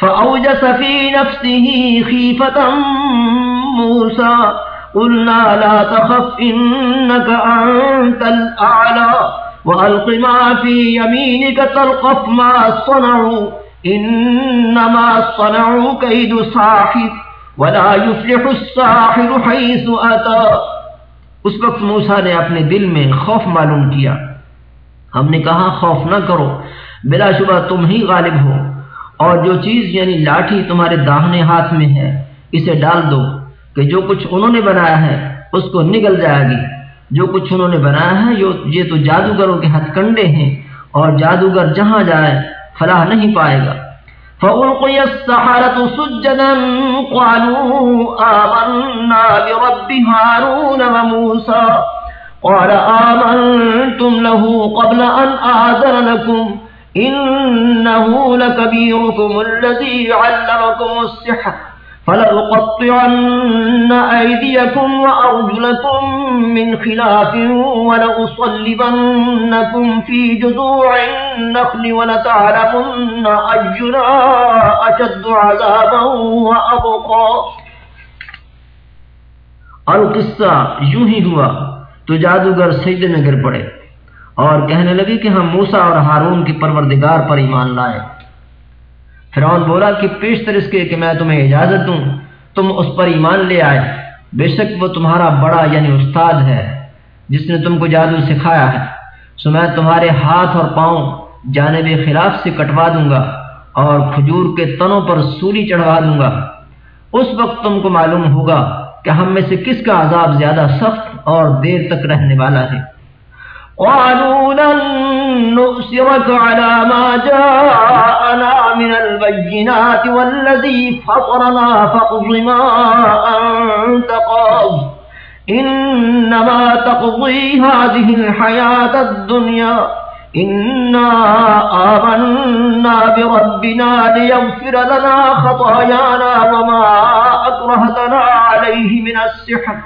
فأوجس في نفسه خيفة موسى۔ قلنا لا ولا يفلح الساحر حيث أتى۔ اس وقت موسا نے اپنے دل میں خوف معلوم کیا۔ ہم نے کہا، خوف نہ کرو، بلا شبہ تم ہی غالب ہو۔ اور جو چیز یعنی لاٹھی تمہارے داہنے ہاتھ میں ہے، اسے ڈال دو کہ جو کچھ انہوں نے بنایا ہے، اس کو نگل جائے گی۔ جو کچھ انہوں نے بنایا ہے یہ تو جادوگروں کے ہتھ کنڈے ہیں۔ اور جادوگر جہاں جائے، فلاح نہیں پائے گا۔ فألقي السحرة سجدا قالوا آمنا برب هارون وموسى. قال آمنتم له قبل أن آذر لكم. إنه لكبيركم الذي علمكم السحر. فلأقطعن أيديكم وأرجلكم من خلاف ولأصلبنكم في جذوع النخل ولتعلمن أجنا أشد عذابا وأبقى. القصہ یوں ہی ہوا، تو جادوگر سجدے میں گر پڑے اور کہنے لگی کہ ہم موسا اور ہارون کی پروردگار پر ایمان لائے۔ فرعون بولا کہ پیشتر اس کے کہ میں تمہیں اجازت دوں۔ تم اس پر ایمان لے آئے۔ بے شک وہ تمہارا بڑا یعنی استاد ہے، جس نے تم کو جادو سکھایا ہے۔ سو میں تمہارے ہاتھ اور پاؤں جانب خلاف سے کٹوا دوں گا اور کھجور کے تنوں پر سولی چڑھوا دوں گا۔ اس وقت تم کو معلوم ہوگا کہ ہم میں سے کس کا عذاب زیادہ سخت اور دیر تک رہنے والا ہے۔ قالوا لن نؤسرك على ما جاءنا من البينات والذي فطرنا فاقض ما أنت قاض. إنما تقضي هذه الحياة الدنيا. إنا آمنا بربنا ليغفر لنا خطايانا وما أكرهتنا عليه من السحر.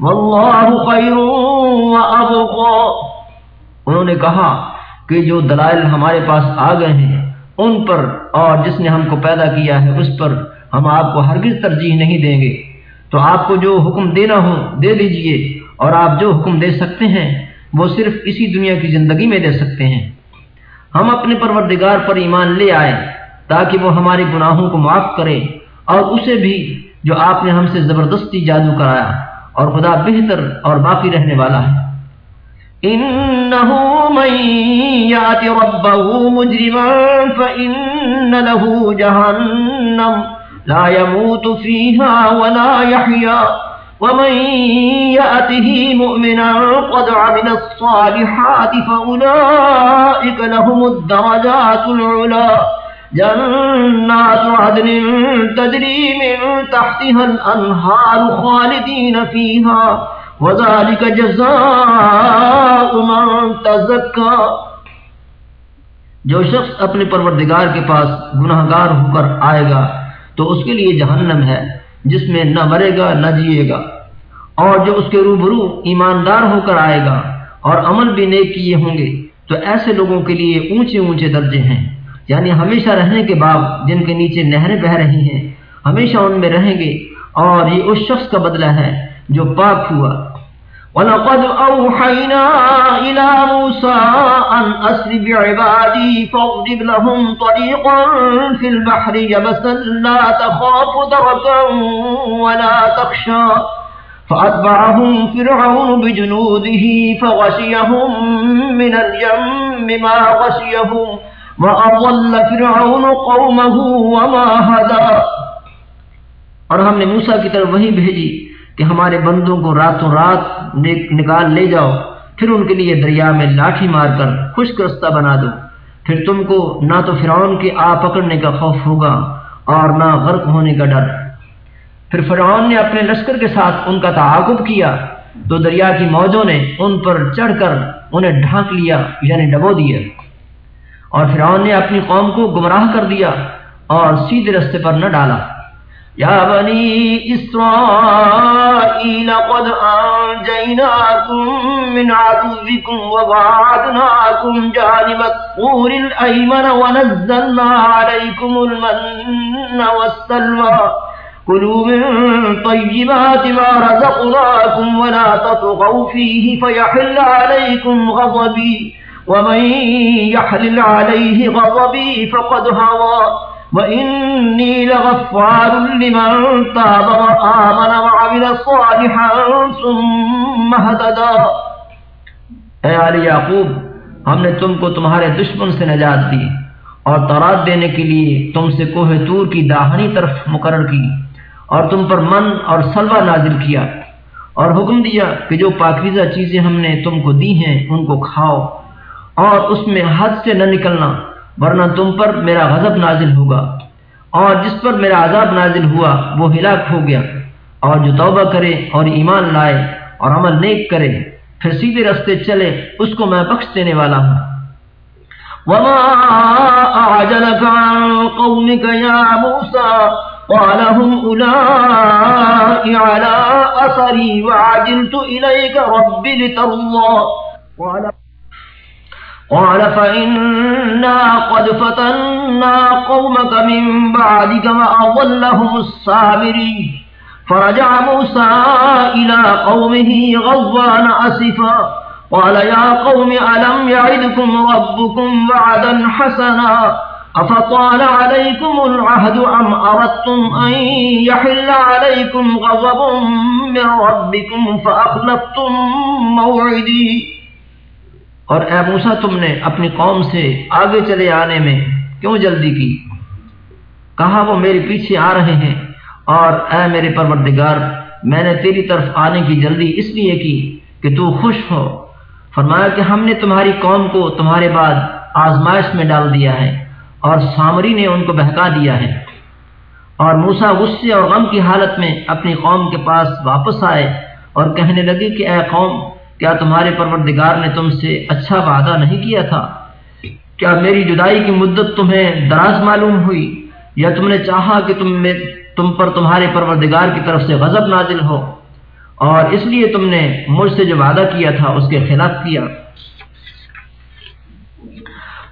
والله خير وأبقى. انہوں نے کہا کہ جو دلائل ہمارے پاس آ گئے ہیں، ان پر اور جس نے ہم کو پیدا کیا ہے، اس پر ہم آپ کو ہرگز ترجیح نہیں دیں گے۔ تو آپ کو جو حکم دینا ہو، دے دیجیے۔ اور آپ جو حکم دے سکتے ہیں، وہ صرف اسی دنیا کی زندگی میں دے سکتے ہیں۔ ہم اپنے پروردگار پر ایمان لے آئے، تاکہ وہ ہمارے گناہوں کو معاف کرے اور اسے بھی جو آپ نے ہم سے زبردستی جادو کرایا اور خدا بہتر اور باقی رہنے والا ہے۔ إنه من يأتي ربه مجرما فإن له جهنم لا يموت فيها ولا يحيا ومن يأته مؤمنا قد عمل الصالحات فأولئك لهم الدرجات العلا جنات عدن تدري من تحتها الأنهار خالدين فيها وَذَلِكَ جَزَاءُ مَنْ تَزَكَّى جو شخص اپنے پروردگار کے پاس گناہ گار ہو کر آئے گا، تو اس کے لیے جہنم ہے، جس میں نہ مرے گا، نہ جیے گا۔ اور جو اس کے روبرو ایماندار ہو کر آئے گا اور عمل بھی نیک کیے ہوں گے، تو ایسے لوگوں کے لیے اونچے اونچے درجے ہیں۔ یعنی ہمیشہ رہنے کے بعد جن کے نیچے نہریں بہ رہی ہیں، ہمیشہ ان میں رہیں گے۔ اور یہ اس شخص کا بدلہ ہے جو پاک ہوا۔ ولقد أوحينا إلى موسى أن أسر بعبادي فاضرب لهم طريقا في البحر يبسا لا تخاف دركا ولا تخشى فأتبعهم فرعون بجنوده فغشيهم من اليم ما غشيهم وأضل فرعون قومه وما هدى۔ اور ہم نے موسیٰ کی طرف وہی بھیجی۔ کہ ہمارے بندوں کو راتوں رات نکال لے جاؤ، پھر ان کے لیے دریا میں لاٹھی مار کر خشک رستہ بنا دو۔ پھر تم کو نہ تو فرعون کی آ پکڑنے کا خوف ہوگا اور نہ غرق ہونے کا ڈر۔ پھر فرعون نے اپنے لشکر کے ساتھ ان کا تعاقب کیا۔ تو دریا کی موجوں نے ان پر چڑھ کر انہیں ڈھانک لیا یعنی ڈبو دیا اور فرعون نے اپنی قوم کو گمراہ کر دیا اور سیدھے رستے پر نہ ڈالا۔ یا بنی اسرائیل قد انجیناکم من عدوکم وبعدناکم جانب الطور الایمن ونزلنا علیکم المن والسلوى. كلوا من طيبات ما رزقناكم ولا تطغوا فيه فيحل عليكم غضبي. ومن يحلل عليه غضبي فقد هوى. وإني لغفار لمن تاب وآمن وعمل صالحا ثم هددا اے آل یعقوب، ہم نے تم کو تمہارے دشمن سے نجات دی اور تورات دینے کے لیے تم سے کوہ تور کی داہنی طرف مقرر کی اور تم پر من اور سلوہ نازل کیا اور حکم دیا کہ جو پاکیزہ چیزیں ہم نے تم کو دی ہیں ان کو کھاؤ اور اس میں حد سے نہ نکلنا۔ ورنہ تم پر میرا غضب نازل ہوگا۔ اور جس پر میرا عذاب نازل ہوا، وہ ہلاک ہو گیا۔ اور جو توبہ کرے اور ایمان لائے اور عمل نیک کرے، پھر سیدھے رستے چلے، اس کو میں بخش دینے والا ہوں۔ وما أعجلك عن قومك يا موسى قال هم أولئك على أثري وعجلت إليك رب لترضى قال قال فإنا قد فتنا قومك من بعدك وأضلهم السامري. فرجع موسى إلى قومه غضبان أسفا. قال يا قوم ألم يعدكم ربكم وعدا حسنا؟ أفطال عليكم العهد أم أردتم أن يحل عليكم غضب من ربكم فأخلفتم موعدي؟ اور اے موسا تم نے اپنی قوم سے آگے چلے آنے میں کیوں جلدی کی؟ کہا وہ میرے پیچھے آ رہے ہیں؟ اور اے میرے پروردگار، میں نے تیری طرف آنے کی جلدی اس لیے کی کہ تو خوش ہو۔ فرمایا کہ ہم نے تمہاری قوم کو تمہارے بعد آزمائش میں ڈال دیا ہے اور سامری نے ان کو بہکا دیا ہے۔ اور موسا غصے اور غم کی حالت میں اپنی قوم کے پاس واپس آئے اور کہنے لگے کہ اے قوم کیا تمہارے پروردگار نے تم سے اچھا وعدہ نہیں کیا تھا؟ کیا میری جدائی کی مدت تمہیں دراز معلوم ہوئی؟ یا تم نے چاہا کہ تم میں تم پر تمہارے پروردگار کی طرف سے غضب نازل ہو؟ اور اس لیے تم نے مجھ سے جو وعدہ کیا تھا، اس کے خلاف کیا۔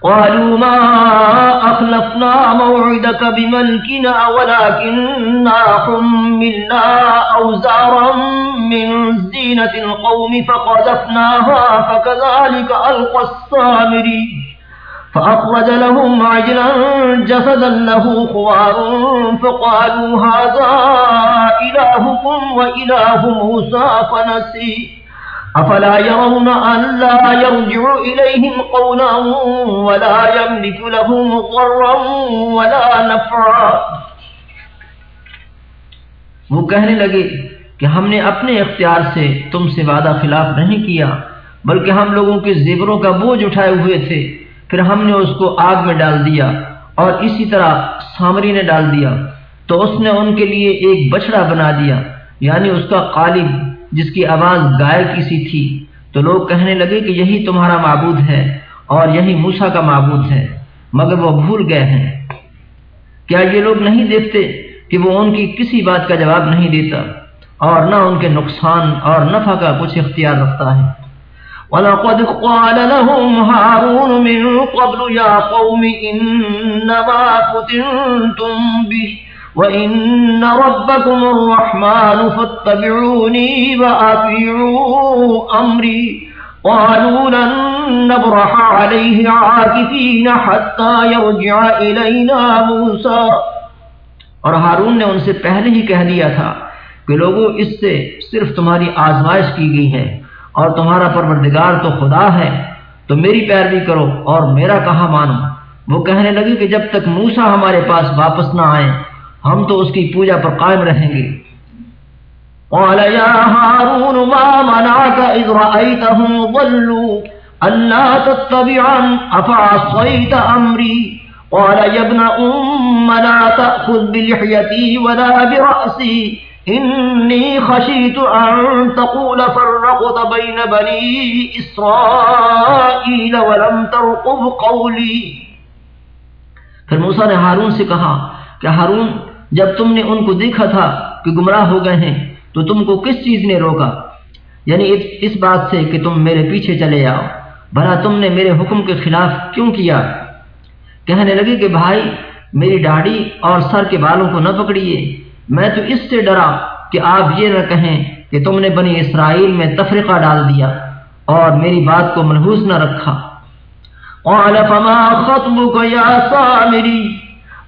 قالوا ما أخلفنا موعدك بملكنا ولكننا حملنا أوزارا من زينة القوم فقذفناها فكذلك ألقى السامري فأخرج لهم عجلا جسدا له خوار فقالوا هذا إلهكم وإله موسى فنسي افلا يرون ان لا يرجع اليهم قولا ولا يملك لهم ضرا ولا نفعا وہ کہنے لگے کہ ہم نے اپنے اختیار سے تم سے وعدہ خلاف نہیں کیا، بلکہ ہم لوگوں کے زیوروں کا بوجھ اٹھائے ہوئے تھے۔ پھر ہم نے اس کو آگ میں ڈال دیا اور اسی طرح سامری نے ڈال دیا۔ تو اس نے ان کے لیے ایک بچڑا بنا دیا یعنی اس کا قالب جس کی آواز گائے کی سی تھی، تو لوگ کہنے لگے کہ یہی تمہارا معبود ہے اور یہی موسا کا معبود ہے، مگر وہ بھول گئے ہیں۔ کیا یہ لوگ نہیں دیکھتے کہ وہ ان کی کسی بات کا جواب نہیں دیتا اور نہ ان کے نقصان اور نفع کا کچھ اختیار رکھتا ہے؟ وَلَقَدْ قَالَ لَهُمْ هَارُونُ مِن قَبْلُ يَا قَوْمِ إِنَّمَا فُتِنْتُمْ بِهِ وَإِنَّ رَبَّكُمُ الرَّحْمَنُ فَاتَّبِعُونِي وَأَطِيعُوا أَمْرِي قَالُوا لَن نَّبْرَحَ عَلَيْهِ عَاكِفِينَ حَتَّى يَرْجِعَ إِلَيْنَا مُوسَىٰ۔ اور ہارون نے ان سے پہلے ہی کہہ دیا تھا کہ لوگوں، اس سے صرف تمہاری آزمائش کی گئی ہے اور تمہارا پروردگار تو خدا ہے، تو میری پیروی کرو اور میرا کہاں مانو۔ وہ کہنے لگے کہ جب تک موسا ہمارے پاس واپس نہ آئے ہم تو اس کی پوجا پر قائم رہیں گے۔ قال يا هارون ما منعك إذ رأيتهم ضلوا ألا تتبعا أفعصيت أمري؟ قال يا ابن أم لا تأخذ بلحيتي ولا برأسي، إني خشيت أن تقول فرقت بين بني إسرائيل ولم ترقب قولي۔ پھر موسا نے ہارون سے کہا کہ ہارون جب تم نے ان کو دیکھا تھا کہ گمراہ ہو گئے ہیں، تو تم کو کس چیز نے روکا؟ یعنی اس بات سے کہ تم میرے پیچھے چلے آؤ بھلا تم نے میرے حکم کے خلاف کیوں کیا؟ کہنے لگے کہ بھائی، میری ڈاڑی اور سر کے بالوں کو نہ پکڑیے۔ میں تو اس سے ڈرا کہ آپ یہ نہ کہیں کہ تم نے بنی اسرائیل میں تفریقہ ڈال دیا اور میری بات کو منحوس نہ رکھا۔ قال فما خطبك يا سامري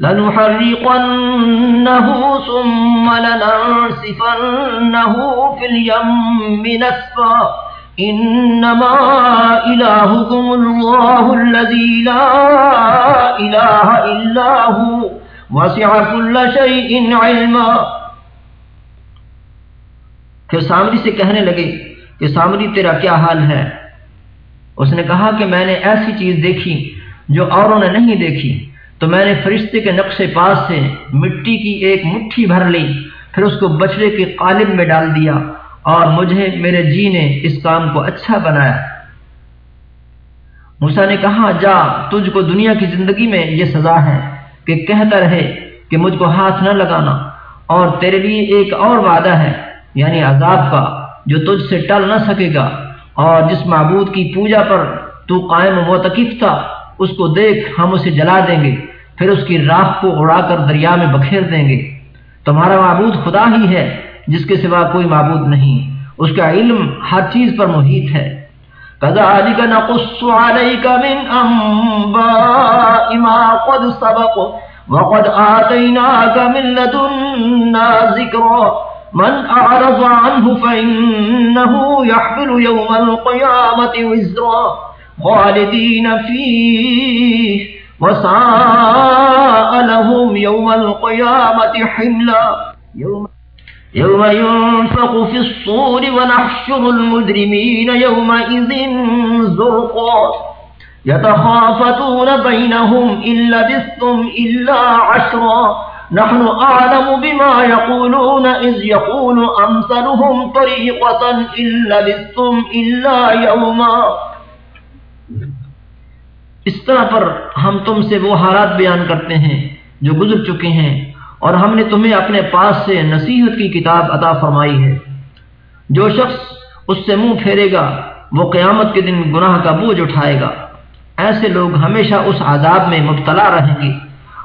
لنحرقنه ثم لننسفنه في اليم نسفا. انما الہکم اللہ الذی لا الہ الا ہو وسع کل شیء علما. پھر سامری سے کہنے لگے کہ سامری تیرا کیا حال ہے؟ اس نے کہا کہ میں نے ایسی چیز دیکھی جو اوروں نے نہیں دیکھی۔ تو میں نے فرشتے کے نقش پاس سے مٹی کی ایک مٹھی بھر لی، پھر اس کو بچڑے کے قالب میں ڈال دیا اور مجھے میرے جی نے اس کام کو اچھا بنایا۔ موسا نے کہا، جا، تجھ کو دنیا کی زندگی میں یہ سزا ہے کہ کہتا رہے کہ مجھ کو ہاتھ نہ لگانا۔ اور تیرے لیے ایک اور وعدہ ہے یعنی عذاب کا، جو تجھ سے ٹل نہ سکے گا۔ اور جس معبود کی پوجا پر تو قائم و متقف تھا، اس کو دیکھ ہم اسے جلا دیں گے۔ پھر اس کی راکھ کو اڑا کر دریا میں بکھیر دیں گے۔ تمہارا معبود خدا ہی ہے، جس کے سوا کوئی معبود نہیں۔ اس کا علم ہر چیز پر محیط ہے۔ كذلك نقص عليك من أنباء ما قد سبق وقد آتيناك من لدنا ذكرا من أعرض عنه فإنه يحمل يوم القيامة وزرا خالدين فيه وساء لهم يوم القيامة حملا. يوم يوم ينفق في الصور ونحشر المجرمين يومئذ زرقا. يتخافتون بينهم إن لبثتم إلا عشرا. نحن أعلم بما يقولون إذ يقول أمثلهم طريقة إن لبثتم إلا يوما. اس طرح پر ہم تم سے وہ حالات بیان کرتے ہیں جو گزر چکے ہیں اور ہم نے تمہیں اپنے پاس سے نصیحت کی کتاب عطا فرمائی ہے۔ جو شخص اس سے منہ پھیرے گا، وہ قیامت کے دن گناہ کا بوجھ اٹھائے گا۔ ایسے لوگ ہمیشہ اس عذاب میں مبتلا رہیں گے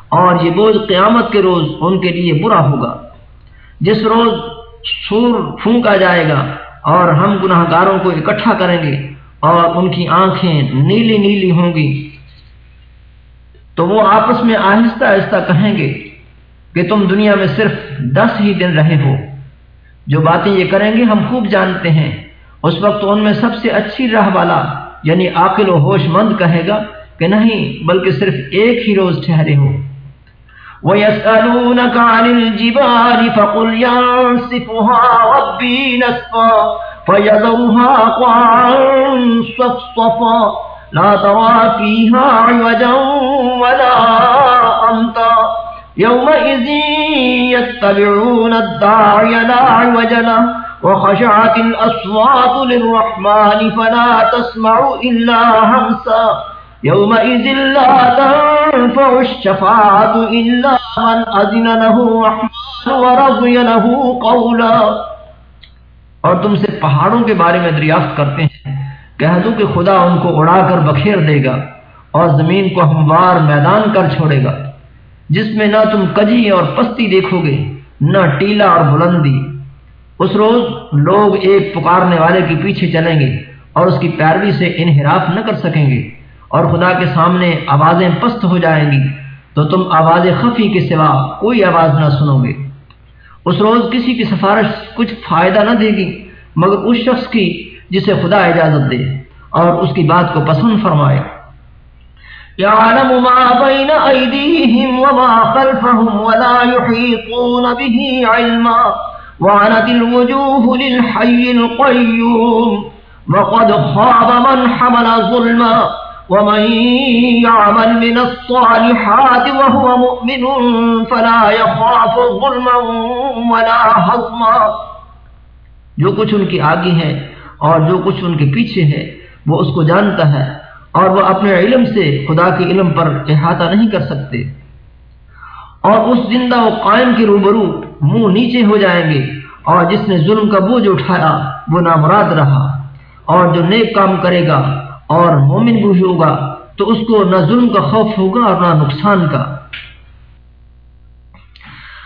اور یہ بوجھ قیامت کے روز ان کے لیے برا ہوگا۔ جس روز سور پھونکا جائے گا اور ہم گناہ گاروں کو اکٹھا کریں گے اور ان کی آنکھیں نیلی نیلی ہوں گی۔ تو وہ آپس میں آہستہ آہستہ کہیں گے کہ تم دنیا میں صرف دس ہی دن رہے ہو۔ جو باتیں یہ کریں گے ہم خوب جانتے ہیں۔ اس وقت ان میں سب سے اچھی راہ والا یعنی عاقل و ہوش مند کہے گا کہ نہیں، بلکہ صرف ایک ہی روز ٹھہرے ہو۔ وَيَسْأَلُونَكَ عَنِ الْجِبَالِ فَقُلْ يَنْسِفُهَا رَبِّي نَسْفًا فَيَذَرُهَا قَعًا صَفْصَفًا لَا تَرَى فِيهَا عِوَجًا وَلَا أَمْتًا. يومئذ يتبعون الداعي لا عوج له، وخشعت الأصوات للرحمن فلا تسمع إلا همسا. يومئذ لا تنفع الشفاعة إلا من أذن له الرحمن ورضي له قولا. اور تم سے پہاڑوں کے بارے میں دریافت کرتے ہیں کہہ دوں کہ خدا ان کو اڑا کر بکھیر دے گا اور زمین کو ہموار میدان کر چھوڑے گا، جس میں نہ تم کجی اور پستی دیکھو گے، نہ ٹیلا اور بلندی۔ اس روز لوگ ایک پکارنے والے کے پیچھے چلیں گے اور اس کی پیروی سے انحراف نہ کر سکیں گے اور خدا کے سامنے آوازیں پست ہو جائیں گی۔ تو تم آواز خفی کے سوا کوئی آواز نہ سنو گے۔ اس روز کسی کی سفارش کچھ فائدہ نہ دے گی، مگر اس شخص کی جسے خدا اجازت دے اور اس کی بات کو پسند فرمائے۔ يعلم ما بين أيديهم وما خلفهم ولا يحيطون به علما، وعنت الوجوه للحي القيوم، وقد خاب من حمل ظلما، ومن يعمل من الصالحات وهو مؤمن فلا يخاف ظلما ولا حظما جو کچھ ان کی آگے ہے اور جو کچھ ان کے پیچھے ہے، وہ اس کو جانتا ہے اور وہ اپنے علم سے خدا کے علم پر احاطہ نہیں کر سکتے۔ اور اس زندہ و قائم کے روبرو منہ نیچے ہو جائیں گے اور جس نے ظلم کا بوجھ اٹھایا، وہ نامراد رہا۔ اور جو نیک کام کرے گا اور مومن بھی ہوگا، تو اس کو نہ ظلم کا خوف ہوگا اور نہ نقصان کا۔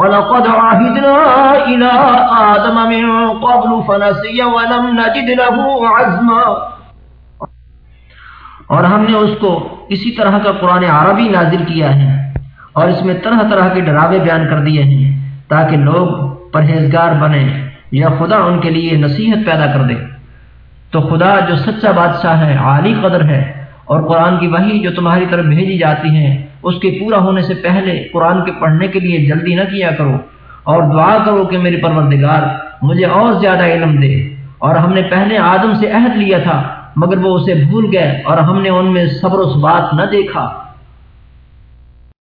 وَلَقَدْ عَهِدْنَا إِلَىٰ آدَمَ مِن قَبْلُ فَنَسِيَ وَلَمْ نَجِدْ لَهُ عَزْمًا. اور ہم نے اس کو اسی طرح کا قرآن عربی نازل کیا ہے اور اس میں طرح طرح کے ڈراوے بیان کر دیے ہیں تاکہ لوگ پرہیزگار بنیں یا خدا ان کے لیے نصیحت پیدا کر دے۔ تو خدا جو سچا بادشاہ ہے، عالی قدر ہے اور قرآن کی وحی جو تمہاری طرف بھیجی جاتی ہیں اس کے پورا ہونے سے پہلے قرآن کے پڑھنے کے لیے جلدی نہ کیا کرو اور دعا کرو کہ میرے پروردگار مجھے اور زیادہ علم دے اور ہم نے پہلے آدم سے عہد لیا تھا، مگر وہ اسے بھول گئے اور ہم نے ان میں صبر و بات نہ دیکھا۔